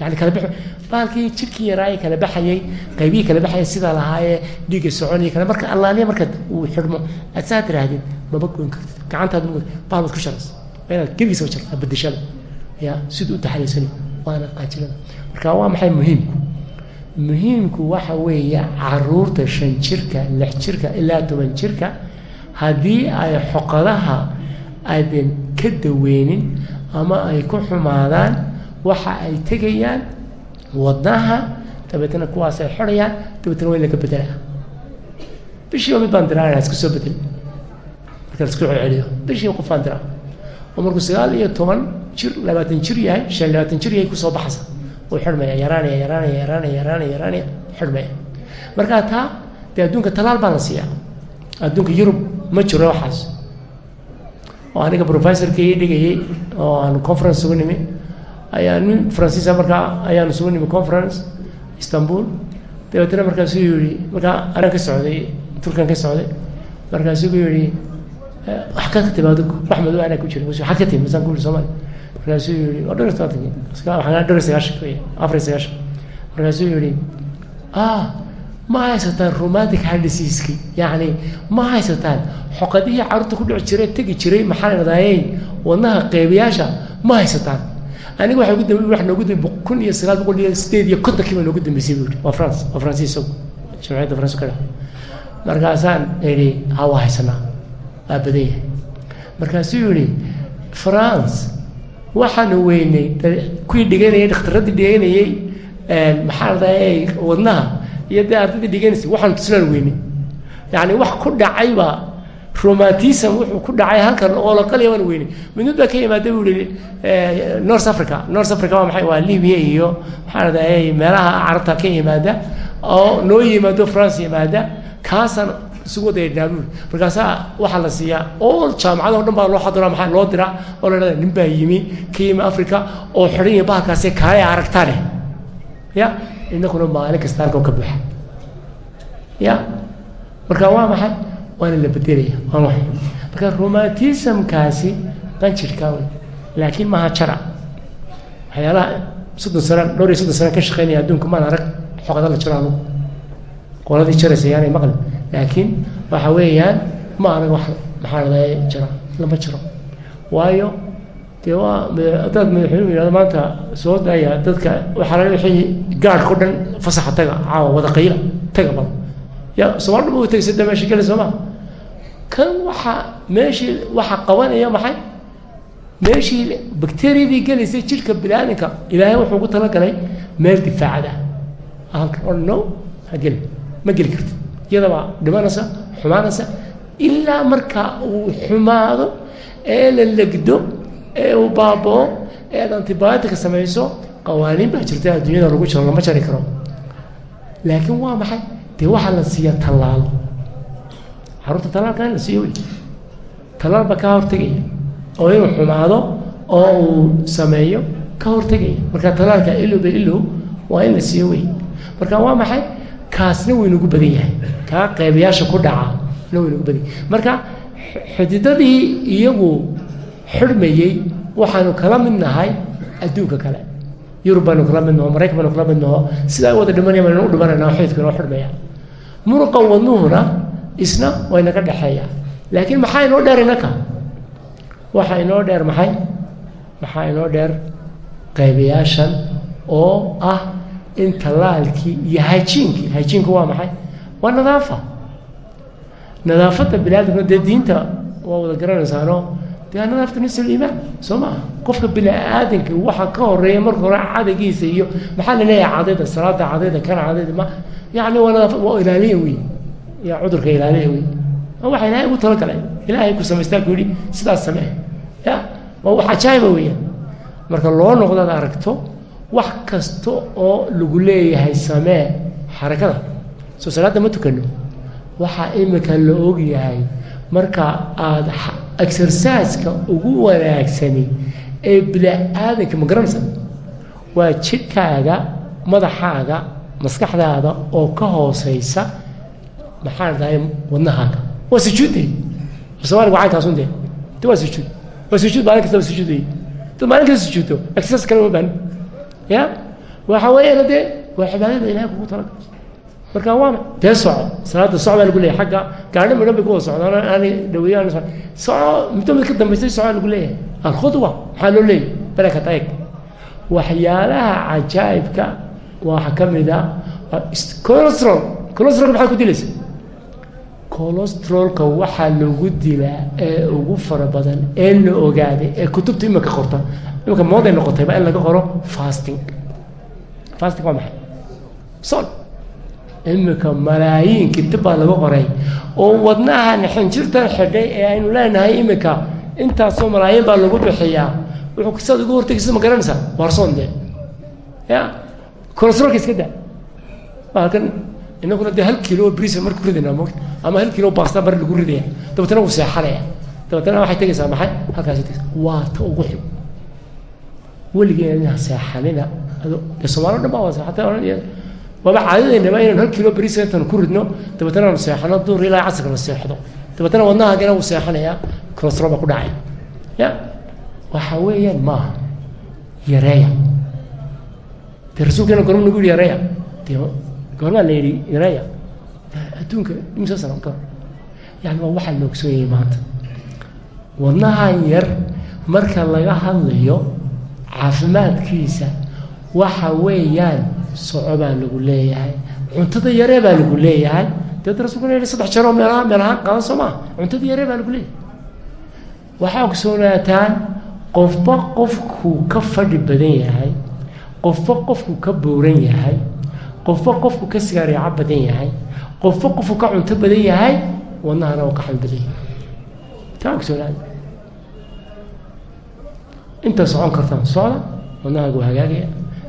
Yani kala bixi baalkii jidhkii yaraaye kala baxayay qaybihii kala baxayay sidaa lahaayee dhiigga soconaya kale marka allaaliya markaad uu xidhmo aad saa tiraahdid maba goyn kartid gacantaada ma baal baad ku sharays. Waa inaad gebigiisa jartaa bedeshada ya siduu u daxalaysani waana qaajilada marka waa maxay muhiimku muhiimku waxa weeye carruurta shan jirka lix jirka ilaa toban jirka haddii ay xoqadaha aadan ka daweynin ama ay ku xumaadaan waxa ay tegayaan wadnaha dabeetna kuwaas ay xorayaan dabeetna waa in laga bedelaa bishiiba mid baan diraanaa iska soo bedel. Marka la isku celceliyo bishii qof diraa. Oo markuu sagaal iyo toban jir labaatan jir yahay shan labaatan jir yahay ku soo baxaysa. Wuu xidhmaya yaraanaya yaraanaya yaraanaya yaraanaya yaraanaya xidhmaya markaa taa dee adduunka talaal baa la siiyaa. Adduunka yurub ma jiro waxaas. Oo aniga professorka ii dhigayay oo aan conference ugu nimi. Ayaa nin faransiisa markaa ayaan isugu nimi conference istanbul. Dabeetna markaasuu yihi markaa anaan ka socday turkan ka socday. Markaasuu ku yihi wax ka timi adigu wax madow anaa ku jira waxaad ka timi masaan ku yihi soomaali. Markaasuu yihi waa dhowr sagaatan dhowr sagaashan afar sagaashan. Markaasuu yihi ah ma haysataan romantic heart diseaski yacni ma haysataan xoqadihii carruurta ku dhici jiray tegi jiray maxaa la dhahdaayey wadnaha qeybayaasha ma haysataan. Aniga waxa ugu dambe wax noogu dambe kun iyo sagaal boqol iyo sideed iyo kontonkii baa noogu dambeysay buu yihi waa france waa faransiis isagu jamciyadda faransa ka markaasaan idhi ha haysanaa. Waa badan yahay. Markaasuu yihi france waxaanu weynay kuwii dhiganayay dhakhtaradii dhiganayay maxaa la dhahayay wadnaha iyo dee ardaydii dhiganaysay waxaanu tusnaan weynay yacni wax ku dhacayba romantism wuxuu ku dhacay halkan oo la qaliya waan weynay midmid baa ka yimaada buu yihi north africa. North africa waa maxay? Waa libya iyo maxaa la dhahayay meelaha carabta ka yimaada oo noo yimaado france yimaada. Kaasaan isugu wadaynaa buuri markaasaa waxaa la siiyaa all jaamacado dhan baa loo xadiraa maxaa loo diraa oo la dhahda nin baa yimi ka yimi africa oo xidhan iyo bahalkaasi kaale aragtaane ya inakuna maalin kasta halkan ka buuxa. Ya? Marka waa maxay? Waana la bedelaya waa wax marka romantismkaasi qanjirkaa wey laakiin maaha jara. Waxyaalaha soddon sana dhowr iyo soddon sana ka shaqeynaya adduunka maan arag xoqada la jiro anugu qoladii jaraysa yaanay maqli. Laakiin waxa weeyaan ma arag wax maxaa ladahay jira lama jiro. Waayo haddaad madaxweynuhu yidhahdo maanta soo daaya dadka waxaa laga wixii o dhan fasaxa taga caawa wada qayla taga bal ya somaal dhuma u tegaysa dee meesha geli soo maa kan waxa meeshii waxa qabanaya maxay? Meeshii bacteriyadii gelaysay jidhka bini-aadamka ilaahay wuxuu ku talagalay meel difaacada. Halkan o no ha geli ma geli karti iyadabaa dhimanaysa xumaanaysa ilaa marka uu xumaado ee la legdo ee uu baabao ee aad antibiotica samayso qawaaniin baa jirta adduunyada lagu jiro lama jari karo. Laakiin waa maxay? Dee waxaa la siiyaa tallaalo tallaalka in la siiyo wey. Tallaal baa ka hortegaya oo inuu xumaado oo uu sameeyo ka hortegaya marka tallaalka ilowba ilow waa in la siiyo wey. Marka waa maxay? Kaasna waynugu badan yahay. Kaa qeybayaasha ku dhaca na waynugu badan yahay. Marka xididadii iyagu xidhmayey waxaanu kala mid nahay adduunka kale. Yurub baanu kala mid naho maraykan baanu kala mid naho sidaa wada dhimanaya baynu u dhimanayna xididka inoo xidhmaya muruqa wadnuhuna isna waynaga dhexeeya laakiin maxaa inoo dheer inaka? Waxaa inoo dheer maxay? Maxaa inoo dheer? Qaybayaashan oo ah in tallaalkii iyo hajiinkii hajiinku waa maxay? Waa nadaafa. Nadaafadda bini aadamka dee diinta waa wada garanaysaano dee nadaafatu nis aliimaan soo maaha qofka bini aadamka waxa ka horreeya marka hore cadagiisa iyo maxaa la leeyahay cadayda salaada cadayda kana cadayda ma yacni waa waa ilaaliya wey yaa cudurka ilaaliya wey waxa ilaahay ugu talagalay. Ilaahay ku samaystaa ku yidhi sidaas samee. Ya waa wax cajaayiba weeyaan. Marka loo noqdaad aragto wax kasta oo lagu leeyahay samee xarakada. Soo salaadda ma tukano. Waxaa imika la ogyahay marka aada exerciseka ugu wanaagsani ee bini-aadanka ma garanaysa? Waa jidhkaaga madaxaaga maskaxdaada oo ka hooseysa maxaa la dhahay wadnahaaga. Waa sujuudde soomaaliga wacankaasun dee. De waa sujuud. Waa sujuud maalin kasta waa sujuudayay dad maalin kasta sujuudto exercise kale ma baahin ya? Waxa weeyana dee waa cibaadada ilahay kugu talagal marka waama dee soco salaada soco baa lagu leeyahay. Xagga gaadhi midhan bay ku wada socdaan aanay dhaweeyaan soco muddo mid ka dambaysay soco lagu leeyahay? Alkhudwa maxaa loo leeyahay? Balaka taeg waxyaalaha cajaa'ibka waxa ka mid a cholesterol. Cholesterolka maxaa ku dilaysa colostrolka waxaa lagu dilaa ee ugu fara badan ee la ogaaday ee kutubta imika qorta. Imika mooday noqotayba in laga qoro fasting. Fasting waa maxay? Son imika malaayiin kitib baa laga qoray. Oo wadnahan xinjirtan xidhay ee aynu leenahay imika intaasoo malaayiin baa lagu bixiyaa wuxuu saad uga hortegaysa ma garanaysaa waarsoon dee ya? Colostrolka iska daa. Baalkan inaguna dee hal kilo brisa mar ku ridaynaa moogta ama hal kilo basta mar lagu ridaya dabeetana wuu seexanaya. Dabeetana waxay tegaysaa maxay? Halkaasi tegaysa waa ta ugu xib weligeena seexanina. Ado dee soomaalio dhan baa seexata ohanaya waaba caadadaynaba inaynu hal kilo brisa intaan ku ridno dabeetana aanu seexano duur ilaa casrka la seexdo. Dabeetana wadnahaagana wuu seexanayaa colostrol baa ku dhacaya. Ya waxa weeyaan maaha. Yareeya. Dee rasuulkeena gorma nagu yihi yareeya. Dee goormaa la yidhi yareeya. Adduunka imsa sana ka yani waa waxaa la maanta. Wadnahan yar marka laga hadlayo caafimaadkiisa waxa weeyaan soco baa lagu leeyahay cuntada yaree baa lagu leeyahay. Deed rasuulkuna yihi saddex jeeroo meelaha meelahaan qaadan soo maa. Cuntada yaree baa lagu leeyahay. Waxaa ogsoonaataan qofba qofkuu ka fadhi badan yahay qofba qofku ka bowran yahay qofba qofku ka sigaareeco badan yahay qofba qofku ka cunto badan yahay wadnahana u qaxan badan yahay taa ogsoonaada intaad socon kartaan socda wadnahaaga hagaagaya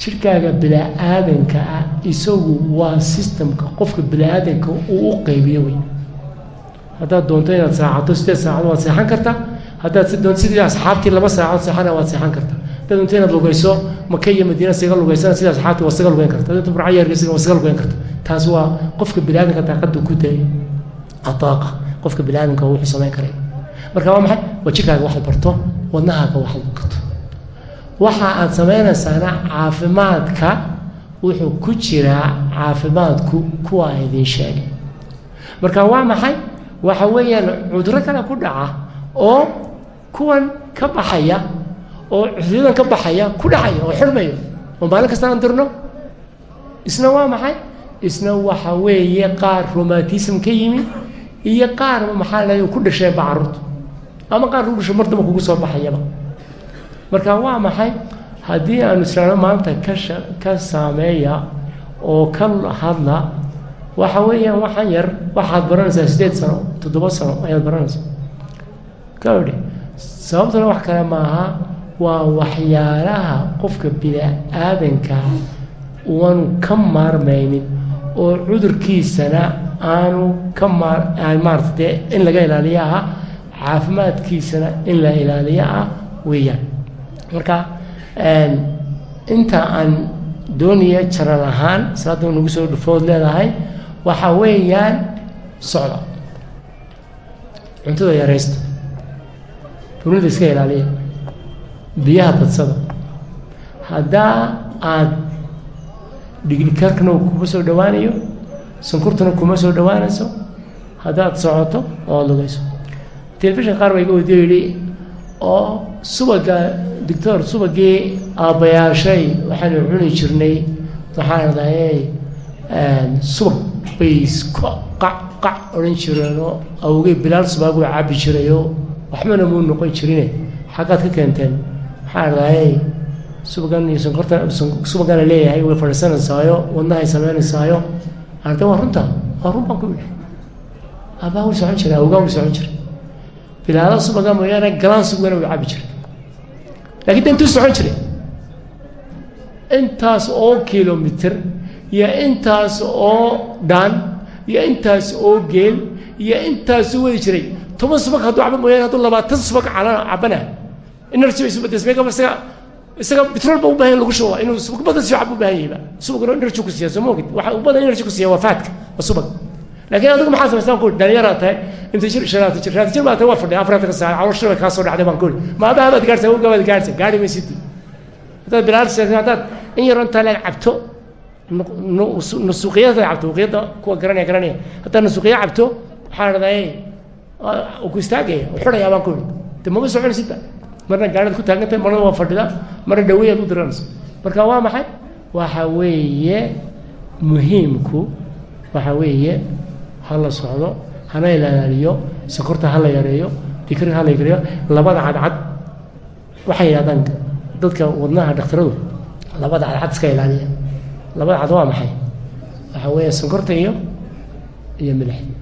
jirkaaga bilaa-aadanka ah isagu waa systemka qofka bilaa-aadanka uu u qaybiyo wey haddaad doonto inaad saacato sideed saacado waad seexan kartaa haddaad si sidii asxaabtii laba saacadood seexana waad seexan kartaa haddaad doonto inaad lugayso maka iyo madiina siga lugaysana sidii asxaabtii waa siga lugayn karta. Haddaad doonto burca yargesiga waa siga lugayn karta. Taas waa qofka bilaa-aadanka daaqadda ku daayay ataaqa qofka bilaa-aadanka wuxuu samayn karay. Marka waa maxay? Waa jirkaaga waxaad barto wadnahaaga waxaad barto waxa aad samaynaysaana caafimaadka wuxuu ku jiraa caafimaadku kuwa idiin sheegay. Marka waa maxay? Waxa weeyaan cuduro kale ku dhaca oo kuwan ka baxaya oo cuduradan ka baxaya ku dhacaya oo xirmayo oo maalin kasta aan dirno? Isna waa maxay? Isna waxa weeye qaar romatism ka yimi iyo qaar maxaa la ku dhasheen bacarurtu ama qaar ku dhasho mardaba kugu soo baxayaba marka waa maxay? Haddii aanu israano maanta ka sha ka saameeya oo ka hadla waxa weeyaan waxaan yar waxaad baranaysaa sideed sano toddoba sano ayaad baranaysaa. Kaodhe sababtuna wax kale maaha waa waxyaalaha qofka bini-aadanka uanu ka maarmaynin oo cudurkiisana aanu ka maar maarata dee in laga ilaaliyo ah caafimaadkiisana in la ilaaliyo ah weeyaan marka inta aan doonaya jaran ahaan salaada nagu soo dhufood leedahay waxa weeyaan socda. Cuntada yaraysta dunida iska ilaaliya. Biyaha badsada haddaa aada dhigdhikarkana kuma soo dhowaanayo sankurtuna kuma soo dhowaanayso haddaad socoto oo lugayso. Telefishin qaar baa iga weydiyo yidhi oo subaga doctor subagii aabbayaashay waxaanu cuni jirnay. Waxaan dahay subag bay qac qac odhan jireenoo bilaal subaaguu cabi jirayoo waxbana muu noqon jirine. Xaggaad ka keenteen. Waxaan dahay subagan iyo sonkorta subagana leeyahay way fadhiisanaysaayo wadnahay sameynaysaayo arda waa runta waa run baan ku yidhi aabaa wuu socon jiray awgaa wuu socon jiray. Bilaalo subaga mooyaane galaan subagana wuu cabi jiray laakiin de intuu socon jiray. Intaas oo kilomitr iyo intaas oo dhaan iyo intaas oo geel iyo intaasuu wadi jiray. Toban subag hadduu caba mooyaane hadduu labaatan subag cabana energy bay isubades megaba isaga isaga bitrol ba u baahan lagu shuba inuu subag badan si cab u baahan yahayba subagna energy ku siiya soo ma ogid? Waxa u badan energy ku siiya waa faadka waa subag laakiin adigu maxaa samaystaan ku dhalinyaraa tahay inta jir shanaata jir shanaata jir baa tahay waa fadhiya afartanka saac caloosha bay kaa soo dhacday baan kuuri ma abaha baad gaarsa uga baad gaarsa gaari may sidi haddaad bilaal haddaad in yaro intaa leeg cabto nusuuqiyada cabto uqiyada kuwa garanaya garanaya haddaad nusuuqiya cabto waxaa dhahdaa ku istaagaya xidhayaa baan kuuri de mama soconaysidba marna gaarida ku taagantahay marna waa fadhida marna dhaweeyaad u diranaysa marka waa maxay waxa weeye muhiimku waxa weeye ha la socdo hana ilaaliyo sokorta ha la yareeyo dikriga ha yareeyo labada cadcad waxay yidhahdaan dadka wadnaha dhakhtaradu labada cadcad iska ilaaliya. Labada cad waa maxay? Waxa weeye sonkorta iyo iyo milixda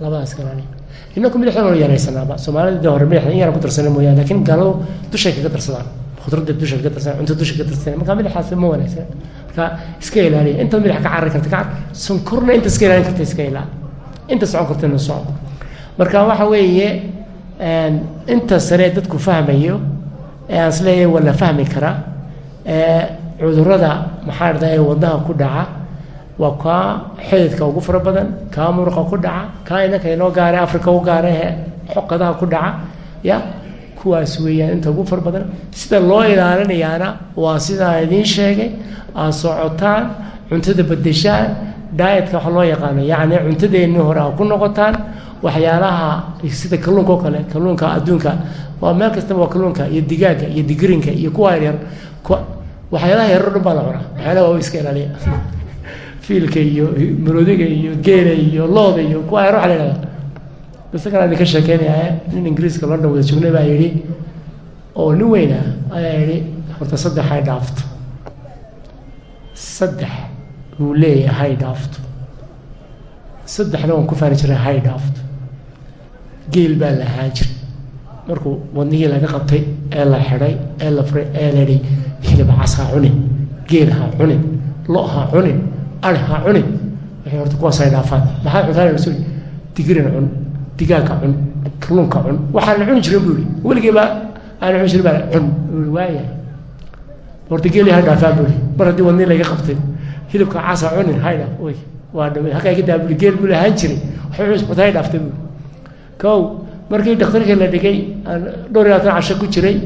labadaas iska ilaaliya. Inaku milixda wanu yaraysanaaba soomaalida de hore milixda in yara ku darsana mooyaane laakiin gaaladu dushay kaga darsadaan khudradda dusha kaga darsadaan cunto dusha kaga darsadaan marka milixaas ma wanaagsan. Marka iska ilaaliya. Intaad milix ka carari karta ka car sonkorna inta iska ilaalin karta iska ilaali inta socon karta ina socon marka waxa weeye inta sare dadku fahmayo ee aan is leeyahay waa la fahmi karaa cudurrada maxaa dhada ee wadnaha ku dhaca waa kaa xididka ugu fara badan kaa muruqa ku dhaca kaa inanka inoo gaare africa u gaare xoqadaha ku dhaca ya kuwaas weeyaan inta ugu fara badan. Sida loo ilaalinayaana waa sidaa idiin sheegay aad socotaan cuntada bedeshaan daayetka waxa loo yaqaano. Yacni cuntadeennii hore a ku noqotaan waxyaalaha sida kalluunka oo kale kalluunka adduunka. Waa meel kastaba waa kalluunka iyo digaaga iyo digirinka iyo kuwa yaryar waxyaalaha yarar dhan baa la cunaa. Waxyaalaha waa iska ilaaliya. Fiilka iyo marodiga iyo geela iyo looda iyo kuwa yar waxa la yihahda isagan aan idinka sheekeynaya nin ingiriiska london wada joognay baa yidhi oo nin weyna ayaa yidhi. Horta saddex hay dhaafto. Saddex buu leeyahay hay dhaafto saddexna waan ku faani jiray hay dhaafto geel baa la ahaan jiray markuu wadnihii laga qabtay ee la xidhay ee la furay ee la yidhi hilib cas ha cunin geel ha cunin lo ha cunin ari ha cunin waxay horta kuwaas hay dhaafaan. Maxaa cuntaa rasuul digirin cun digaaga cun kalluunka cun. Waxaan cuni jirin buu yihi weligeeba aan cuni jirin baa cun waaya horta geeli ha dhaafaa buu yihi mar haddii wadnii laga qabtay hilibka cas ha cunin hay dhaaf oy waa dhawey halkaa ka daa bui geel buu lahaan jiray. Waxay cuni horta hay dhaaftay buu. Kow markii dhakhtarkii la dhigay aan dhowr labaatan casho ku jiray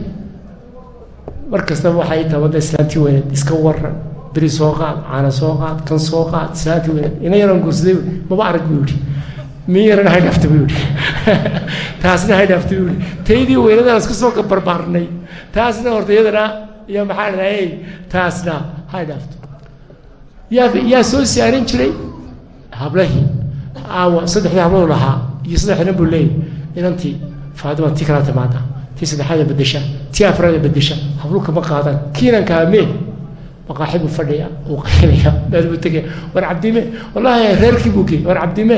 mar kastaba waxay tabada islaantii weyneed iska waran beri soo qaad caana soo qaad kan soo qaad islaantii weyneed ina yaran guursaday maba arag buu yihi min yarana hay dhaafta buu yihi taasna hay dhaafta buu yihi taydii weynadaan isku soo barbaarnay. Taasna horta iyadana iyo maxaa dhahay taasna hay dhaafto yaa soo saarin jiray? Hablahii aawa saddexdii habladu lahaa. Iyo saddexdina buu leeyay inantii faadima tii kala timaada tii saddexaada bedesha tii afraada bedesha hablu kama qaadan kiinan kaamee maqaaxi buu fadhiya. Uu qaynaya meel buu tegaya war cabdime. Wallahi reerkii buu geeyey war cabdime.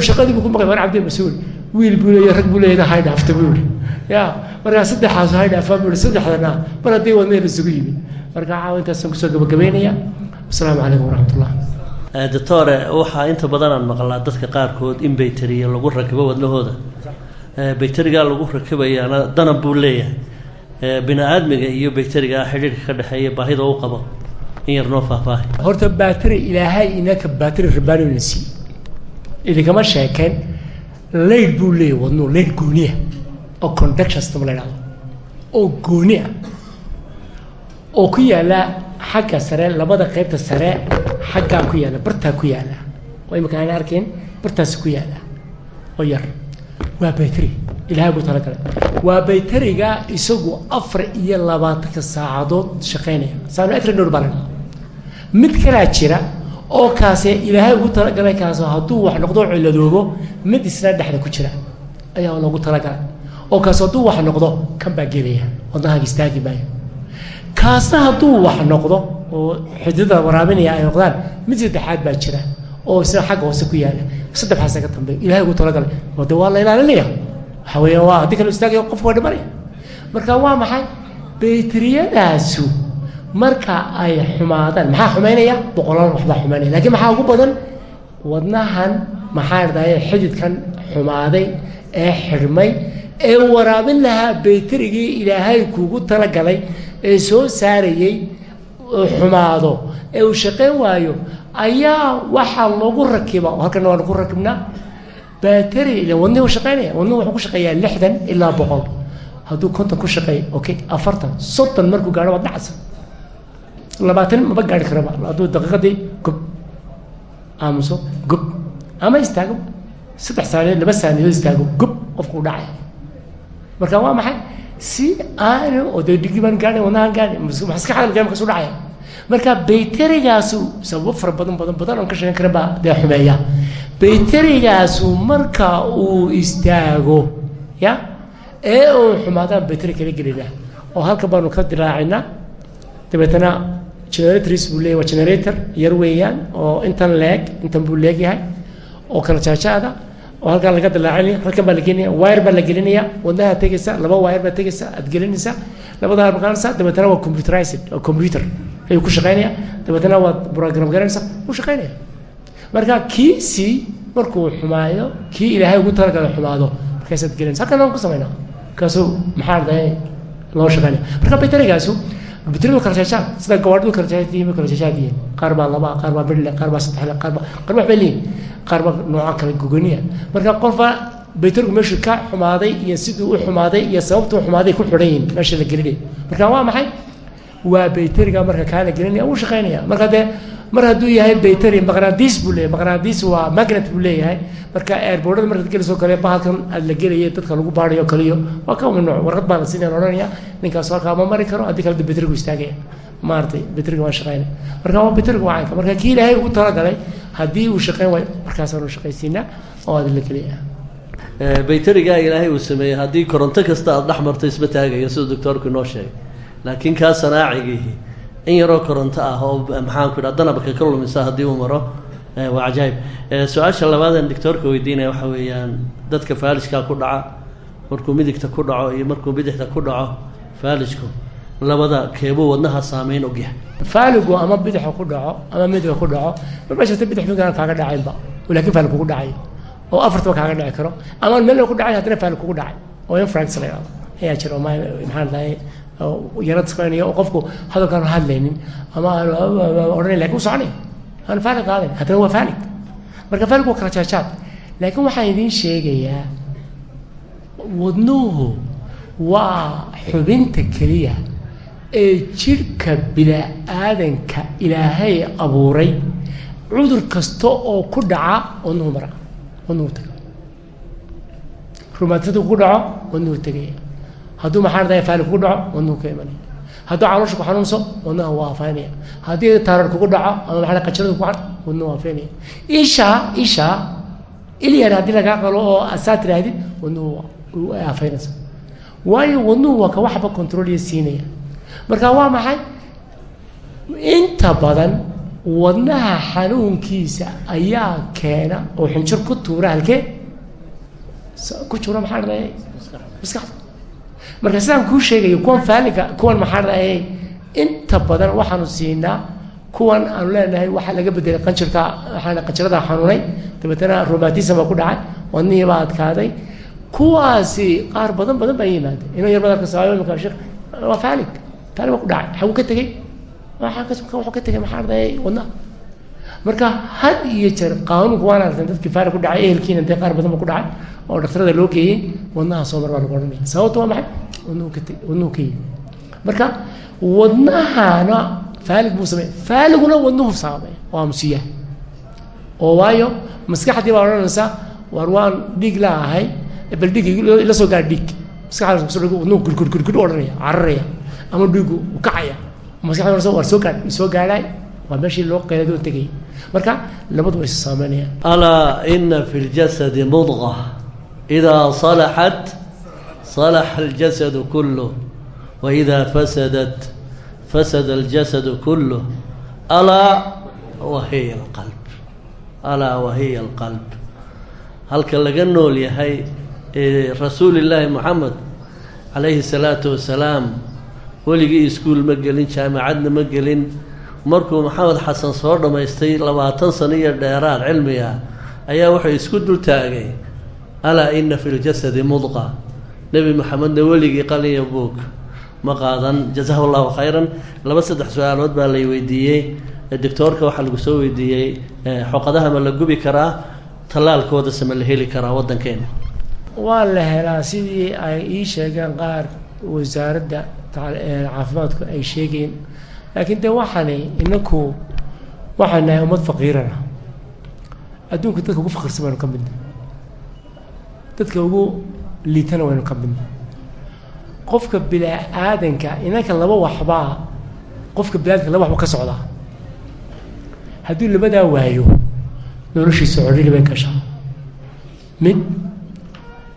Shaqadii buu ku maqay war cabdime mas'uul wiil buu leeyahay rag buu leeyahay hay dhaafta buu yihi ya markaa saddexaas hay dhaafaa buu yihi saddexdana mar haddii wadneen isugu yimid. Marka caawa intaasaan ku soo gabagabeynaya wasalaamu calaykum waraxmatullah. Doctore waxaa inta badan aan maqlaa dadka qaarkood in bayteriya lagu rakibo wadnahooda bayterigaa lagu rakibayaana danab buu leeyahay. Bini aadmiga iyo bayterigaa xidhiirka ka dhexeeya baahida u qabo in yar noo faahfaahay horta baateri ilaahay inaka baateri rabaanina siiye idinkama sheekeen layd buu leeyahy wadnuhu layd gooniya oo conduction system la idhahdo oo gooni ah oo ku yaalla xagga sare labada qaybta sare xaggaa ku yaalla bartaa ku yaalla oo imika aan arkayn bartaasi ku yaalla oo yar. Waa bayteri ilahay buu talagalay waa bayteriga isagu afar iyo labaatanka saacadood shaqaynaya saanu etranor baa la dhaha mid kalaa jira oo kaase ilaahay ugu talagalay kaasoo hadduu wax noqdo ciladoobo mid isna dhexda ku jira ayaa loogu talagalay oo kaas hadduu wax noqdo kan baa gelaya wadnahaaga istaagi maayo kaasna hadduu wax noqdo oo xididada waraabinaya ay noqdaan mid saddexaad baa jira oo isna xagga hoose ku yaalla. Saddexaasa ka dambeeyo ilahay ugu talagalay. Oo waa la ilaalinaya? Waxa weeya waa haddii kale istaagaya qofka waa dhimanaya. Marka waa maxay? Bayteriyadaasu marka ay xumaadaan maxaa xumaynaya? Boqolaal waxbaa xumaynaya. Lakiin maxaa ugu badan? Wadnahan maxaa dhahay xididkan xumaaday ee xidhmay ee waraabin lahaa bayterigii ilaahay kuugu talagalay ee soo saarayey xumaado ee uu shaqayn waayo ayaa waxaa lagu rakiba halkana waanu ku rakibnaa. Bateri ila wadnihi u shaqaynaya wadnihi wuxuu ku shaqeeyaa lixdan ilaa boqol. Hadduu konton ku shaqeeyo okay afartan soddon markuu gaadho waad dhacsa labaatan maba gaari karaba hadduu daqiiqadii gob aamuso gob ama istaago. Saddex saaniyood laba saaniyood istaago gob qofkuu dhacaya marka waa maxay si aanu oo dee dhigi baan gaadhay wadnahan gaadhay maskaxda maskaxda markaasuu dhacaya marka bayterigaasu sababo fara badan badan badan oon ka sheegan karin baa dee xumeeya. Bayterigaasu marka uu istaago ya ee uu xumaadaan bayteri kala gelina oo halka baanu ka dilaacinaa dabeetana generators buu leeyahy waa generator yar weeyaan oo intan leeg intan buu leegyahay oo kala jaajaada oo halkaan laga dilaacinaya halkan baa la gelinaya wire baa la gelinaya wadnaha tegaysa laba wire baa tegaysa aad gelinaysa labada maqaanaysa dabeetana waa computerized oo computer ayuu ku shaqaynaya dabeetana waad program garanaysa wuu shaqaynaya marka kiisii markuu xumaayo kii ilaahay ugu talagalay xumaado markaasaad gelinaysa halkan aan ku samaynaa kaasuu maxaa loo shaqaynaya marka baytarigaasu baytaridu kala jaajaan sida gawaadhidu kala jaajaan kala jaajaan qaar baa laba qaar baa birle qaar baa saddex le qaar baa qaar baa leeyihiin qaar baa nooca kala gogoniya marka qofba baytarigu meeshu ka xumaaday iyo siduu u xumaaday iyo sababtuu xumaaday ku xidhan yihiin meesha la gelinaya marka waa maxay waa bayteriga marka kaa la gelinaya wuu shaqaynaya marka dee mar hadduu yahay bayteri maqnaadiis buu leeyahay. Maqnaadiis waa magnet buu leeyahay. Marka airboardada markaad gelisoo kale bahalkan aad la gelaya dadka lagu baarayo kaliyo. Waa ka mamnuuc warqad baa la siinaya odhanaya ninkaas halkaa ma mari karo haddii kale de bayterigu istaagaya. Maaragtay bayteriga waa shaqaynaya marka waa bayteriga waa marka kii ilaahay ugu talagalay haddii uu shaqayn waayo markaasaanu shaqaysiinaa oo aad la gelaya bayterigaa ilaahay uu sameeyey haddii koronto kasta aada dhex marto isma taagayo siduu doctoorku inoo sheegay laakiin kaa sanaacigiihi in yaroo koronto ah oo maxaanku idhaha danabka ka lumisa haddii uu maro? Waa cajaayib. Su'aasha labaadan doctoorka weydiinaya waxa weeyaan dadka faalishkaa ku dhaca markuu midigta ku dhaco iyo markuu bidixda ku dhaco faalishku labada keebuu wadnaha saameyn ogyahay faaligu ama bidixa ku dhaco ama midiga ku dhaco mabashata bidix migaan kaaga dhacaynba laakiin faalig kugu dhacayo oo afartaba kaaga dhici karo ama meel ku haddana faalig kugu dhacay oo infrax la yidhahdo ayaa jira oo maxaan dhahay yarad isqaynaya oo qofku hadalkaan hadlaynin ama aanu odhanayn laakiin u soconay aanu faalig qaadayn haddana waa faalig marka faalig waa kala jaajaad laakiin waxaan idiin sheegayaa wadnuhu waa xubinta keliya ee jidhka bini-aadanka ilaahay abuuray. Cudur kasta oo ku dhaca wadnuhu mara wadnuhu taga rumaatadu ku dhaco wadnuhu tegaya hadduu maxaa dhahay faali kugu dhaco wadnuhu ka imanaya hadduu caloosha ku xanuunso wadnaha waa afaynaya haddii taarar kugu dhaco ama maxaa qajarada ku wadnuhu waa afaynaya isha isha ilyar haddii lagaa qalo oo asaa tirahdid wadnuhu ay afaynaysa waayo wadnuhu waa ka waxba controliya siinaya. Marka waa maxay? Inta badan wadnaha xanuunkiisa ayaa keena oo xinjir ku tuura halkee? Ku jura maxaa dhahay? Maskaxda marka sidaan kuu sheegayo kuwan faaliga kuwan maxaa dhahay inta badan waxaanu siinaa kuwan aanu leenahay waxaa laga bedelay qanjirka waxaana qanjirada xanuunay. Dabeetana romatism baa ku dhacay wadnihii baa adkaaday. Kuwaasi qaar badan badan baa yimaada inuu yar badan kasaayo imika sheekh waa faalig faalig baa ku dhacay. Xaguu ka tegey ka tegay maxaa dhahay wadnaha marka had iyo jeer qaanuunka waan aragtan dadkii faalig ku dhacay ehelkiina dee qaar badan ba ku dhacay oo dhaktarada loo geeyey wadnaha soo mar baa lagu odhanaya sababta waa maxay? Wadnuhu ka yimi marka wadnahana faalig buu sameeya faaliguna wadnuhu saameeya waa musiya oo waayo maskaxdii baa odhanaysa war waan dhiig la ahay bal dhiig ila soo gaar dhiig maskaxda wadnuhu gurgurgurgur odhanaya cararaya ama dhiigu kacaya. Maskaxda soo gaar soo gaadhay waa meeshii loo qeeladoo tegay marka labadu way is saameynayaan alaa ina fi ljasadi mudqa idaa salaxat salaxa aljasadu kulluh waidaa fasadat fasada aljasadu kulluh alaa wahiya alqalb. Alaa wahiya alqalb. Halka laga nool yahay rasuulillaahi moxamed calayhi salaatu wasalaam weligii iskuul ma gelin jaamacadna ma gelin markuu maxamed xasan soo dhammaystay labaatan sano iyo dheeraad cilmiga ayaa wuxuu isku dul taagay alaa ina fi ljasadi mudqa. Nebi maxamedna weligii qaliya buog ma qaadan jazahu llahu khayran. Laba saddex su'aalood baa lay weydiiyey. Doctoorka waxaa lagu soo weydiiyey xoqadaha ma la gubi karaa? Tallaalkooda se ma la heli karaa waddankeena? Waa la helaa sidii ay ii sheegeen qaar wasaaradda caafimaadku ay sheegeen laakiin dee waxaani inaku waxaan nahay ummad faqiirana. Adduunka dadka ugu faqiirsan waynu ka midna dadka ugu liitana waynu ka midna qofka bilaa aadanka inanka laba waxbaa qofka bilaadka laba waxba ka socdaa hadduu labadaa waayo noloshiisa codhili bay gashaa mid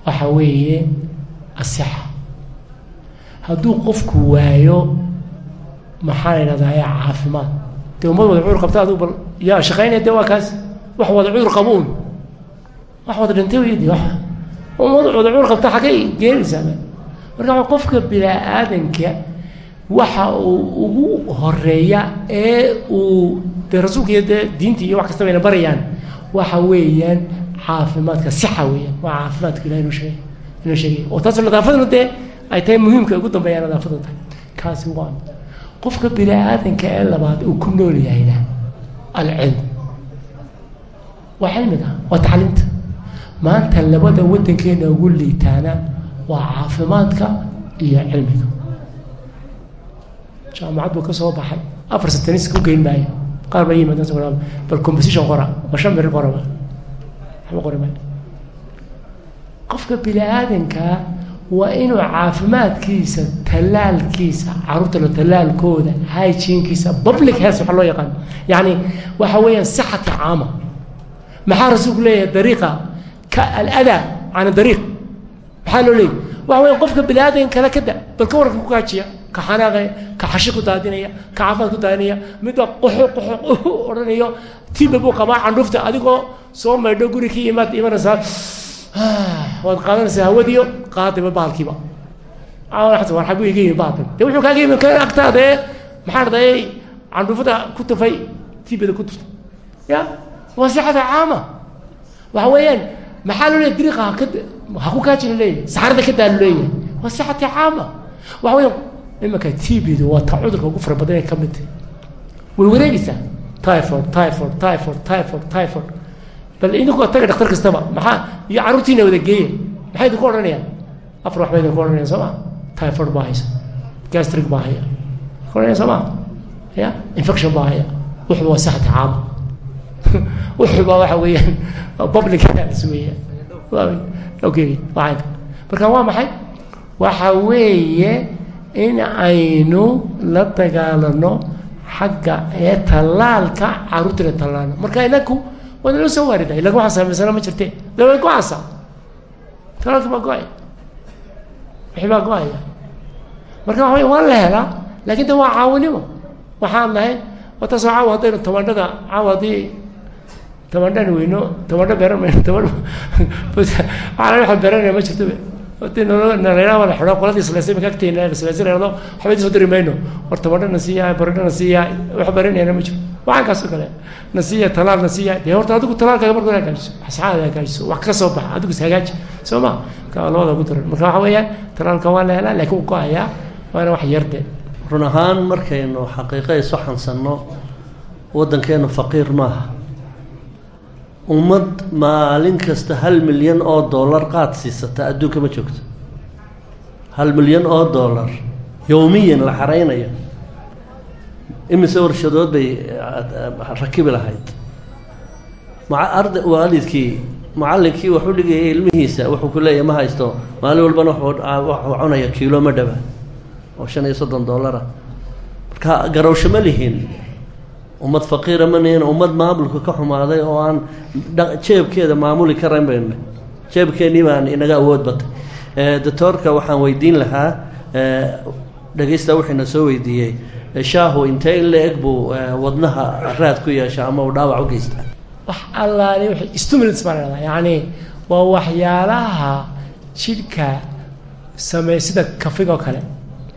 waxa weeye asixa hadduu qofku waayo maxaa la yidhahdaa yaa caafimaad. Dee ummad wada cudur qabta adigu bal yaa shaqaynaya dee waa kaas. Wax wada cudur qabuun wax wada dhintay wax. Ummad wada cudur qabta xaggay geenaysaa marka qofka bilaa-aadanka waxa uu ugu horreeya ee uu dee rasuulka iyo dee diinta iyo wax kasta bayna barayaan waxa weeyaan caafimaadka sixa weeyaan. Waa caafimaadka ilahi sheegay inuu sheegay. Oo taas nadaafaduna dee ay tahay muhiimka ugu dambeeya nadaafadu tahay. Kaasi waa qofka bini-aadanka ee labaad uu ku nool yahayna alcilm. Waa cilmiga waa tacliimta maanta labada waddankeena ugu liitaana waa caafimaadka iyo cilmiga. Jaamacad buu ka soo baxay. Afar satanis ku geyn maayo. Qaar ba yimaadaan bal composition qora. Ma shan beri qoraba waxba qori maayo qofka bini-aadankaa waa inuu caafimaadkiisa tallaalkiisa caruurtalo tallaalkooda hygienkiisa public health waxa loo yaqaan. Yacni waxa weeyaan sixati caama. Maxaa rasuulku leeyahay dariiqa? Ka aladaa can dariiq. Maxaa loo leeyahy waxa weya qofka bini-aadan kale ka da bal ka warranka ku kaajiya ka xanaaqaya ka xashi ku daadinaya ka caafimaad ku daadinaya midba qoxo qoxo odhanayo tiba buu qabaa candhufta adigoo soo maydho guri ka imaad imanaysaa waad qaadanaysaa hawadiyo? Qaadiba baalkiiba. War xagu iga yimi baalkan. De wuxuu kaaga yimi kan agtaadee maxaa dhadayay candhufada ku tufay tibada ku tuftay ya waa sixada caama. Waxa weeyaan maxaa loo leeyahy dariiqa haka ha ku kaajina leeyahay saxarada ka daalu leeyahay. Waa sixati caama. Waxa weeyaan imanka tbdu waa ta cudurka ugu fara badan ee ka mid. Way wareegaysaa. Typhoid typhoid typhoid typhoid typhoid bal idinku taga dhaktar kastaba. Maxaa? Iyo carruurtiina wada geeya maxay idinku odhanayaan? Afar wax bay idinku odhanayaan soo ma? Typhoid baa haysa. Gastric baa haya. Ku odhanaya soo ma? Ya? Infection baa haya. Wuxuba waa saxati caama wuxuba waxa weeyaan public health weeyaan. Okay waa marka waa maxay? Waxa weeye in aynu la dagaalano xagga ee tallaalka carruurtana tallaalno marka inaku waana loo soo waariday ilaga waxaan samaysana ma jirte de way go'aysaa baa go'aya wixii baa go'aya marka waxa waan la helaa laakin de waa caawinimo waxaan lahayn wataasoo caawa haddaynu tabandhada caawa haddii tabandhan weyno tabandho beeran mayno tabandh waxaan waxaan beeranaya ma jirto jiro waxaan kaasoo kale na siiya talaal na siiya dee horta adigu talaalkaaga marka hagaajiso asxaada hagaajiso wax ka soo baxa adigu is hagaaji. Soo ma? Marka labada ugu daran. Marka waxa weeyaan talaalka waa la helaa laakiin wuu go'ayaa waana wax yarde run ahaan markaynu xaqiiqa isu xansanno waddankeenu faqiir maaha. Ummad maalin kasta hal milyan oo dollar qaad siisata adduunka ma joogto. Hal milyan oo dollar yowmiyan la xaraynayo imise warshadood bay rakibi lahayd. Maa arda waalidkii macallinkii wax u dhigayay ilmihiisa wuxuu ku leeyahy ma haysto maalin walbana waxuu cunaya kiilo ma dhaba oo shan iyo soddon dollara. Marka garowsho ma lihin. Ummad faqiira ma nihin ummad maamulka ka xumaaday oo aan jeebkeeda maamuli karayn baynu jeebkeennii baan inaga awood batay. Doctoorka waxaan weydiin lahaa dhegeysta wuxuuna soo weydiiyey shaahu intee in la eg buu wadnaha raad ku yeesha ama uu dhaawac u geysta wax allaali w stimulants baa la dhahdaa yacni waa waxyaalaha jidhka samey sida kafiga oo kale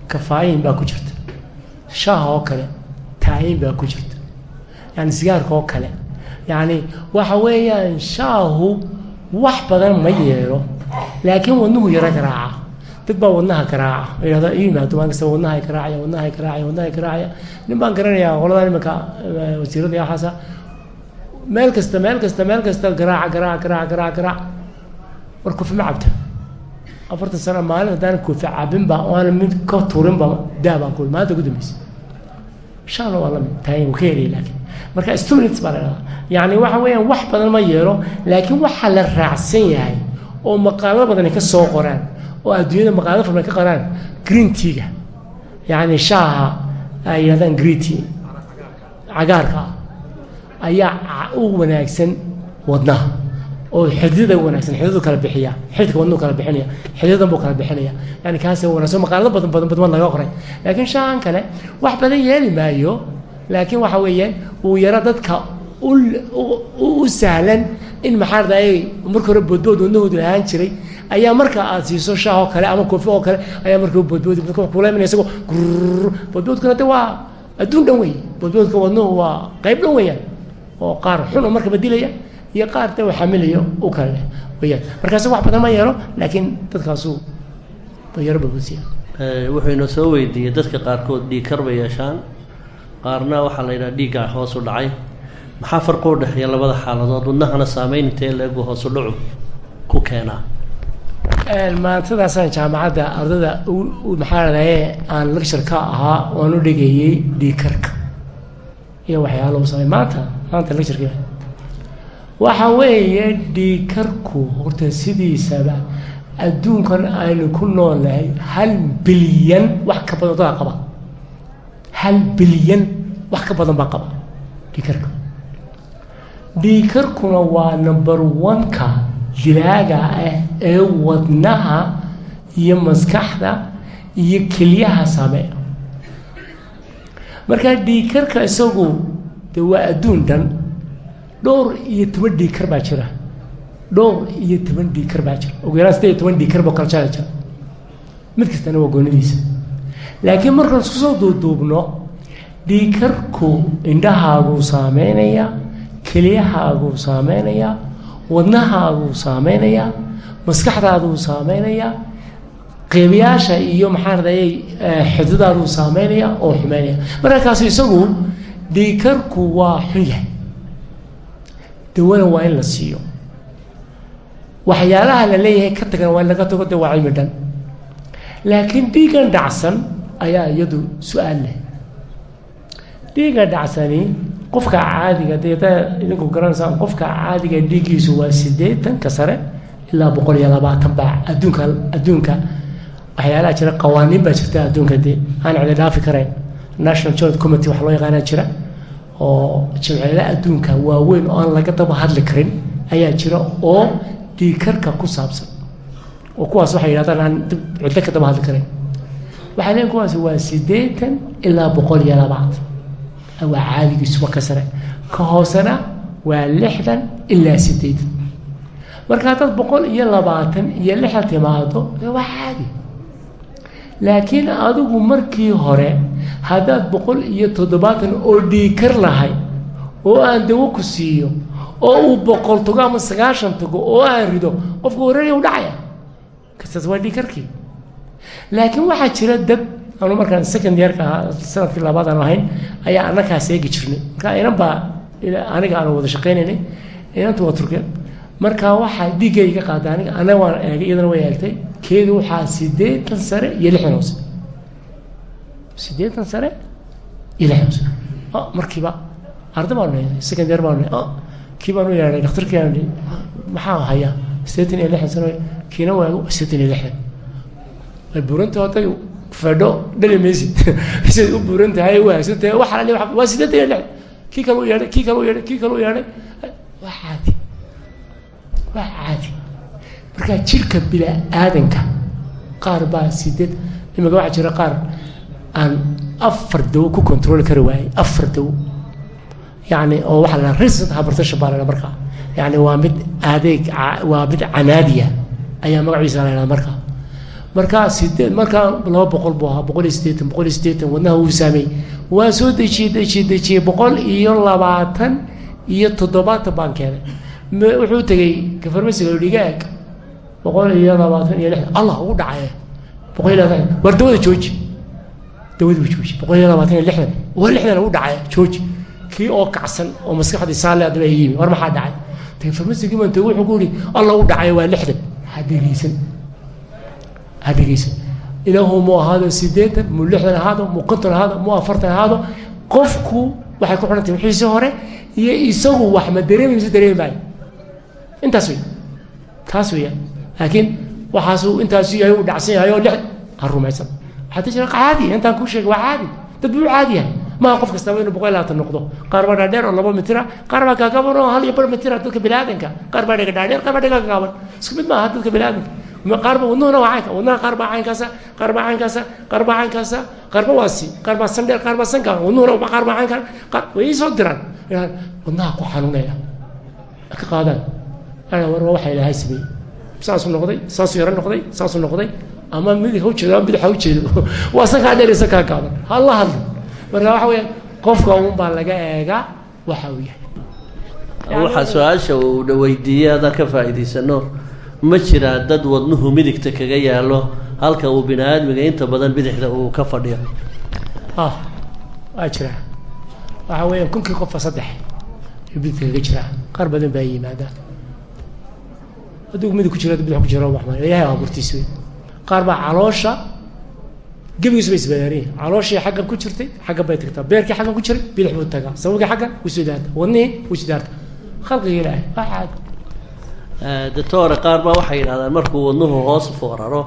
kafaayin baa ku jirta. Shaaha oo kale taayin baa ku jirta. Yani sigaarka oo kale. Yacni waxa weeyaan shaahu wax badan ma yeelo laakiin wadnuhu yaro garaaca dad baa wadnaha garaaca yihahda i yimaado maan kasta wadnahay garaacaya wadnahay garaacaya wadnahay garaacaya. Nin baan garanayaa qoladan imanka wasiirada yaxaasa meel kasta meel kasta meel kasta garaaca garaaca garaaca garaaca garaac war kofi ma cabta. Afartan sano maalin haddaan kofi cabinba oana mid ka turinba daa baan kul. Maanta ugu dambeysa shaala waa la mid tahay ka helaya laakiin. Marka stimulants baa la yacni waxa weeyaan wax badan ma yeelo laakiin waxaa la raacsan yahay oo maqaalo badan ay ka soo qoraan oo adduunyada maqaalo fara ka qoraan green teaga yacni shaaha ay yidhahdaan griti cagaarka ah ayaa u wanaagsan wadnaha oo xididada wanaagsan xididadu kala bixiya xididka wadnuhu kala bixinaya xididadan buu kala bixinaya. Yani kaasa wanaagsan maqaalado badan badan badan laga qoray. Laakiin shaahan kale wax badan yeeli maayo laakiin waxa weeyaan uu yaro dadka u sahlan in maxaa daay marka hore boodbood wadnahoodu ahaan jiray ayaa marka aad siiso shaah oo kale ama koofi oo kale ayaa marka boodboodi kuleemin isagoo boodboodkuna de waa adduun dhan wey boodboodka wadnuhu waa qayb dhan weeyaan oo qaar xun markaba dilaya iyo qaar de xamilayo u kale leh weyaan markaas wax badan ma yeelo laakiin dadkaasu yaro babusiya wuxuu soo weydiiyey dadka qaarkood dhiig kar bay yeeshaan. Qaarna waxaa la yidhaha dhiigga hoos u dhacay. Maxaa farqo u dhexeeya labada xaaladood? Wadnahana saameyn intee leegu hoosu dhacu ku keenaa maantadaasaan jaamacadda ardada maxaa ladaye aan lecture ka ahaa waan u dhegayey dhiigkarka iyo waxyaalo u samey maanta maanta lectureki waxa weeye dhiigkarku horta sidiisaba adduunkan aynu ku noolnahay hal bilyan wax ka badan qaba. Hal bilyan wax ka badan baa qaba dhiigkarka dhiigkarkuna waa number one-ka dilaaga ah ee wadnaha iyo maskaxda iyo kelyaha sameeya markaa dhiigkarka isagu de waa adduun dhan dhowr iyo toban dhiigkar baa jira. Dhowr iyo toban dhiigkar baa jira. Ugu yaraan sideed iyo toban dhiigkar boo kala jara jira? Mid kastana waa goonidiisa. Laakiin markaan isku soo duuduubno dhiigkarku indhahaaguu saameynayaa keliyahaaguu saameynayaa wadnahaaguu saameynayaa maskaxdaaduu saameynayaa qeybayaasha iyo maxaa radayay xididaaduu saameynayaa oo xumeynaya markaakaas isagu dhiigkarku waa xun yahay. Dawana waa in la siiyo. Waxyaalaha la leeyahay ka tagan waa in laga tago de waa cilmi dhan. Laakiin dhiigan dhacsan ayaa iyadu su'aal leh. Dhiiga dhacsani qofka caadiga da idinku garanaysaan qofka caadiga dhiiggiisu waa siddeetanka sare ilaa boqol iyo labaatan baa adduunka adduunka. Waxyaalaha jira qawaaniin baa jirta adduunka dee aan dhaafi karayn. National joint committee wax loo yaqaanaa jira oo jimciyadaha adduunka waaweyn oo aan laga daba hadli karin ayaa jira oo dhiigkarka ku saabsan. Oo kuwaas waxay yidhahdaan aan cidlo ka daba hadli karin. Waxay leeyiin kuwaas waa siddeetan ilaa boqol iyo labaatan waa caadigiisu waa ka sare ka hoosena waa lixdan ilaa siddeetan marka haddaad boqol iyo labaatan iyo lixdan timaado waa caadi laakiin adigu markii hore haddaad boqol iyo toddobaatan oo dhiigkar lahay oo aan dawo ku siiyo oo uu boqol tago ama sagaashan tago oo aan rido qofka wareerya u dhacaya kastaas waa dhiigkarkii laakiin waxaa jira dad anu markaan second yearka ahaa sannadkii labaad aan ahayn ayaa annakaas eegi jirnay. Marka inan baa aniga aan wada shaqaynaynay inantu waa turkeen marka waxaa dhiiggay iga qaada aniga anaga waan eegay iyadana way eegtay keedu waxaa siddeetan sare iyo lixdan hoose. Siddeetan sare iyo lixdan hoose. O markiiba arda baanu nahay second year baanu nahay o kii baanu yeedhay dhakhtarkii aan maxaa hayaa? Siddeetan iyo lixdan sare kiina waago siddeetan iyo lixdan buranta hadday fadho dhali maysid. Siday u buuran tahay u hagsan tahay waxa la waa siddeetan iyo lixdan kii kale u yeedhay kii kale u yeedhay kii kale u yeedhay. Caadi. Waa caadi. Markaa jirka bila aadanka qaar baa sideed imika waxaa jira qaar aan afar dawo ku controli kari waayey afar dawo. Yani oo waxaa la resistant hypertension baa la markaa. Yani waa mid adeeg waa mid canaadiya. Ayaa magaciisa la dhaha markaa markaa sideed markaa laba boqol buu ahaa boqol iyo siddeetan boqol iyo siddeetan wadnaha wuu saameeyey waa soo dejiyey dejiyey dejiyey boqol iyo labaatan iyo toddobaatan baan keenay. Wuxuu tegey kafarmasiga dhiga boqol iyo labaatan iyo lixdan allah ugu dhacaye boqol iyo labaatan war dawada jooji. Dawada u jooji boqol iyo labaatan iyo lixdan waa lixdan ugu dhacaye jooji. Kii oo kacsan oo maskaxdii saale adaba yimi war maxaa dhacay? Kafarmasigii baan tegey wuxuu ku yihi allah u dhacaye waa lixdan. Ha dhegeysan ha dhegeysan ilaahu mu ahaado siddeetan mu lixdan ahaado mu konton ahaado mu afartan ahaado. Qofku waxay ku xidhantay wixiisii hore iyo isagu wax ma dareemi mise dareemi maayo. Intaas wey taas weeyaan laakiin waxaasuu intaasu yahay uu dhacsan yahay oo lix ha rumaysan. Waxaa jira caadi intaan kuu sheegay waa caadi. Dad buu caadiyahay maaha qof kastaba inuu boqol labaatan noqdo. Qaar baa dhaadheer oo laba mitira qaar baa gaagaban oo hal iyo bar mitira dadka biniaadanka qaar baa dhega dhaadheer qaar baa dhega gaagaaban isku mid maaha dadka biniaadanka qaar baa wadnuhuna waa caynka wadnaha qaar baa caynkaasa qaar baa caynkaasa qaar baa caynkaasa qaar baa waasi qaar baa sandheer qaar baa sanka wadnuhuna qaar baa caynka way ii diraan wadnaha ku xanuunaya ka qaadaan war waxa ilaahay sameeyey saasuu noqday saasuu yaro noqday saasuu noqday ama midig ha ujeedo ama bidix ha ujeedo waa sankaa dheer iyo sankaa gaaban hala hadlo marka waxa weeyaan qofka un baa laga eegaa waxa uu yahay waxaa su'aasha uu weydiiyey haddaan ka faa'iidaysano ma jiraa dad wadnuhu midigta kaga yaalo halka uu bini aadmiga inta badan bidixda uu ka fadhiyo. Ah waa jiraa waxa weeyaan kunkii qofka saddex bidixda kaga jiraa qaar badan baa yimaadaan hadduu midig ku jiro bidix ku jiro waxmaan ilahay abuurtiis wey qaar baa caloosha gebigiisu bay isbadaariyin calooshii xaggan ku jirtay xaggan bay tagtaa. Beerkii xaggan ku jiray bidix buu tagaa. Sababkii xaggan wuu sudaarta wadnihii wuu sudaarta khalqiga ilaahay caadi doctore qaar baa waxay yidhahdaan markuu wadnuhu hoos fooraro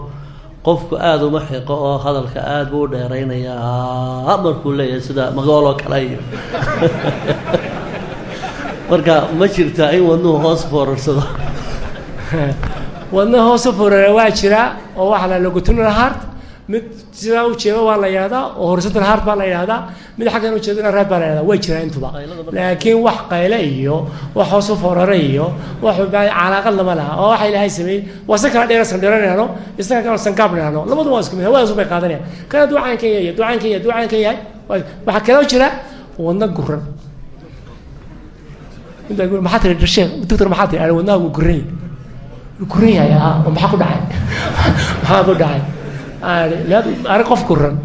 qofku aada uma xiqo oo hadalka aada buu u dheeraynayaa markuu leeyahay sida magooloo kale iyo marka ma jirtaa in wadnuhu hoos foorarsado wadna hoose forara waa jiraa oo waxaa la logutunal heart mid sidaa ujeeda waa la yihahdaa oo horizontal heart baa la yihahdaa mid xaggan ujeedana raad baa la yihahdaa way jiraa intuba. Laakiin wax qayle iyo wax hoose forare iyo wax calaaqad lama laha. Oo waxa ilaahay sameeyey. Waa san kala dheera sandheranayno isaga kala sangaabnayno labadu waa isku mid. Hawadaas bay qaadanayaan kana ducaanka yahay ducaanka yahay ducaanka yahay. Waxaa kaloo jira wadna guran maxaa tiri dhashee doctor maxaa tiri wadnaha uu guran yahay. Guran yahay oo maxaa ku dhacay? Maxaa ku dhacay ari qof guran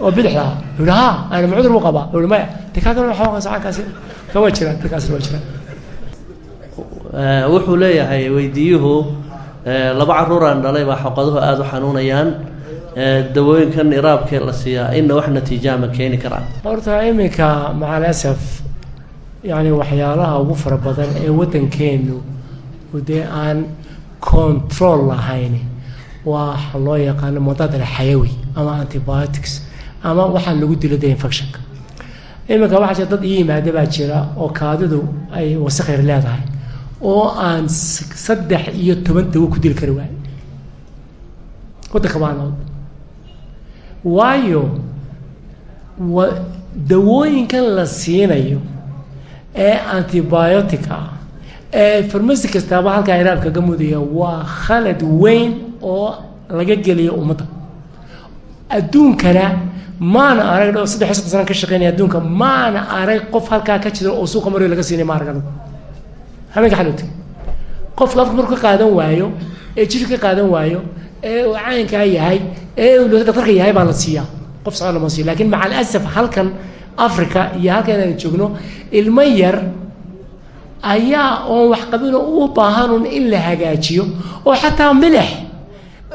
oo bidixda ah. Ha ana ma cudur buu qabaa. Yidhi maya de waa sacaankaasi ka waa jiraan dadkaasi waa jiraan. Wuxuu leeyahay weydiiyuhu laba caruuraan dhalay baa xoqaduhu aada u xanuunayaan. Dawooyinkan iraabkee la siiyaa inna wax natiijaa ma keeni karaan. Horta iminka macalasaf yani waxyaalaha ugu fara badan ee waddankeenu dee aan control lahayn waxa loo yaqaano madaad alxayawi ama antibiotics ama waxaan lagu dilo de infectionka iminka waxaa jira dad ii yimaada baa jira oo kaadidu ay wasakhayr leedahay oo aan saddex iyo toban dawo ku dili kari waayo waddanka baanood waayo wa dawooyinkan la siinayo ee antibiotic ah ee farmasi kastaaba halkaa iraab kaga mudaya waa khalad weyn oo laga geliyo ummadda. Adduunkana maana arag saddex soddon sana ka shaqeynaya adduunka maana arag qof halkaa ka jira oo suuqa maryo laga siinay ma anigu habeenka xalowta qofka afka markuu ka qaadan waayo ee jir ka qaadan waayo ee uu caynkaa yahay ee uu daktarka yahay baa la siiyaa. Qof socod lama siiyo laakiin maca alasaf halkan africa iyo halkan aan joogno ilmo yar ayaa oon wax qabinoo u baahanun in la hagaajiyo oo xataa milix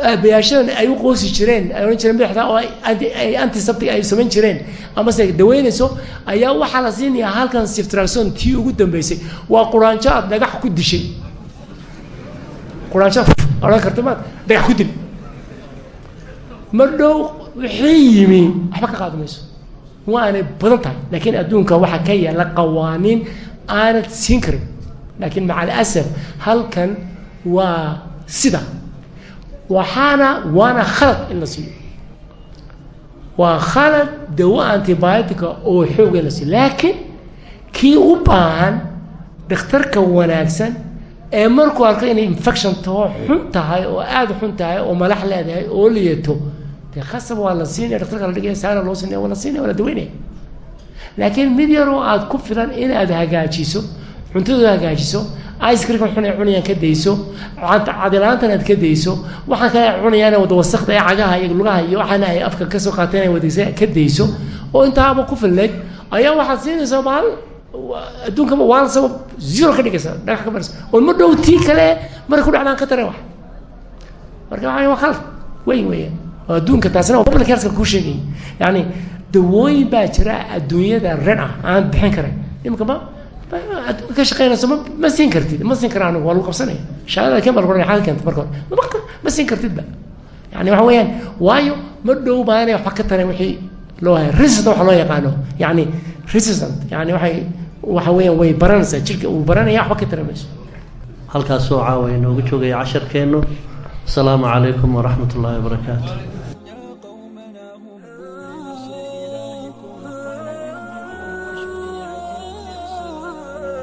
aabayaashadan ay u qoosi jireen ay odhan jireen milixda oo ay antiseptic ay samayn jireen. Amase daweynayso ayaa waxaa la siinayaa halkan siftrason tii ugu dambeysay. Waa quraanjo aad dhagax ku dishay. Quraanjo odhan karta maad dhagax ku dil ma dhow wixii yimi waxba ka qaadi mayso. Waanay badan tahay laakiin adduunka waxaa ka yaalla qawaaniin aanad siin karin. Laakiin maca alasaf halkan waa sida waxaana waana khalad in la siiyo waa khalad dawo antibiotica oo xoog in la siiyo laakiin kii u baahan dhakhtarka wanaagsan ee markuu arko inay infection taho xun tahay oo aada xun tahay oo malax leedahay oo liyato dee khasab waa la siinaya dhaktarka la dhigaya saana loo siinaya waa la siinaya waa la daweynaya laakiin mid yaroo aada ku filan inaad hagaajiso cuntadooda hagaajiso icecreamkan xun ay cunayaan ka dayso cadilaantan aad ka dayso waxaan kale ay cunayaan wada wasakda ee cagaha iyo lugaha iyo waxaana ay afka ka soo qaateen ay wadaysa ka dayso. Oo intaaba ku filneyd ayaa waxaad siinaysaa maal adduunkaba waa sabab zero ka dhigaysa dhagax ka maraysa. Oo ma dhow tii kale markay ku dhacdaan ka tare wax. Marka waa waa khalad weyn weeyaan. Oo adduunka taasina public healthka kuu sheegayay yacni dawooyin baa jira adduunyada ren ah aan bixin karin imika adduunka ka shaqeynayso m ma siin kartid ma siin kara anigu waa lagu qabsanaya. Shahaadada keen baa lagu ranaya xaalkeenta marka hore ma ma siin kartidba yani waxa weeyaan waayo ma dhow baanay waxba ka taran wixii loo haya risisna waxa loo yaqaano. Yani resistant yani waay waxa weeyaan way baranaysaa jirka uu baranaya waxba ka taran mayso halkaasoo caawa inoogu joogaya casharkeenno asalaamu calaykum waraxmat ullaahi wabarakaatu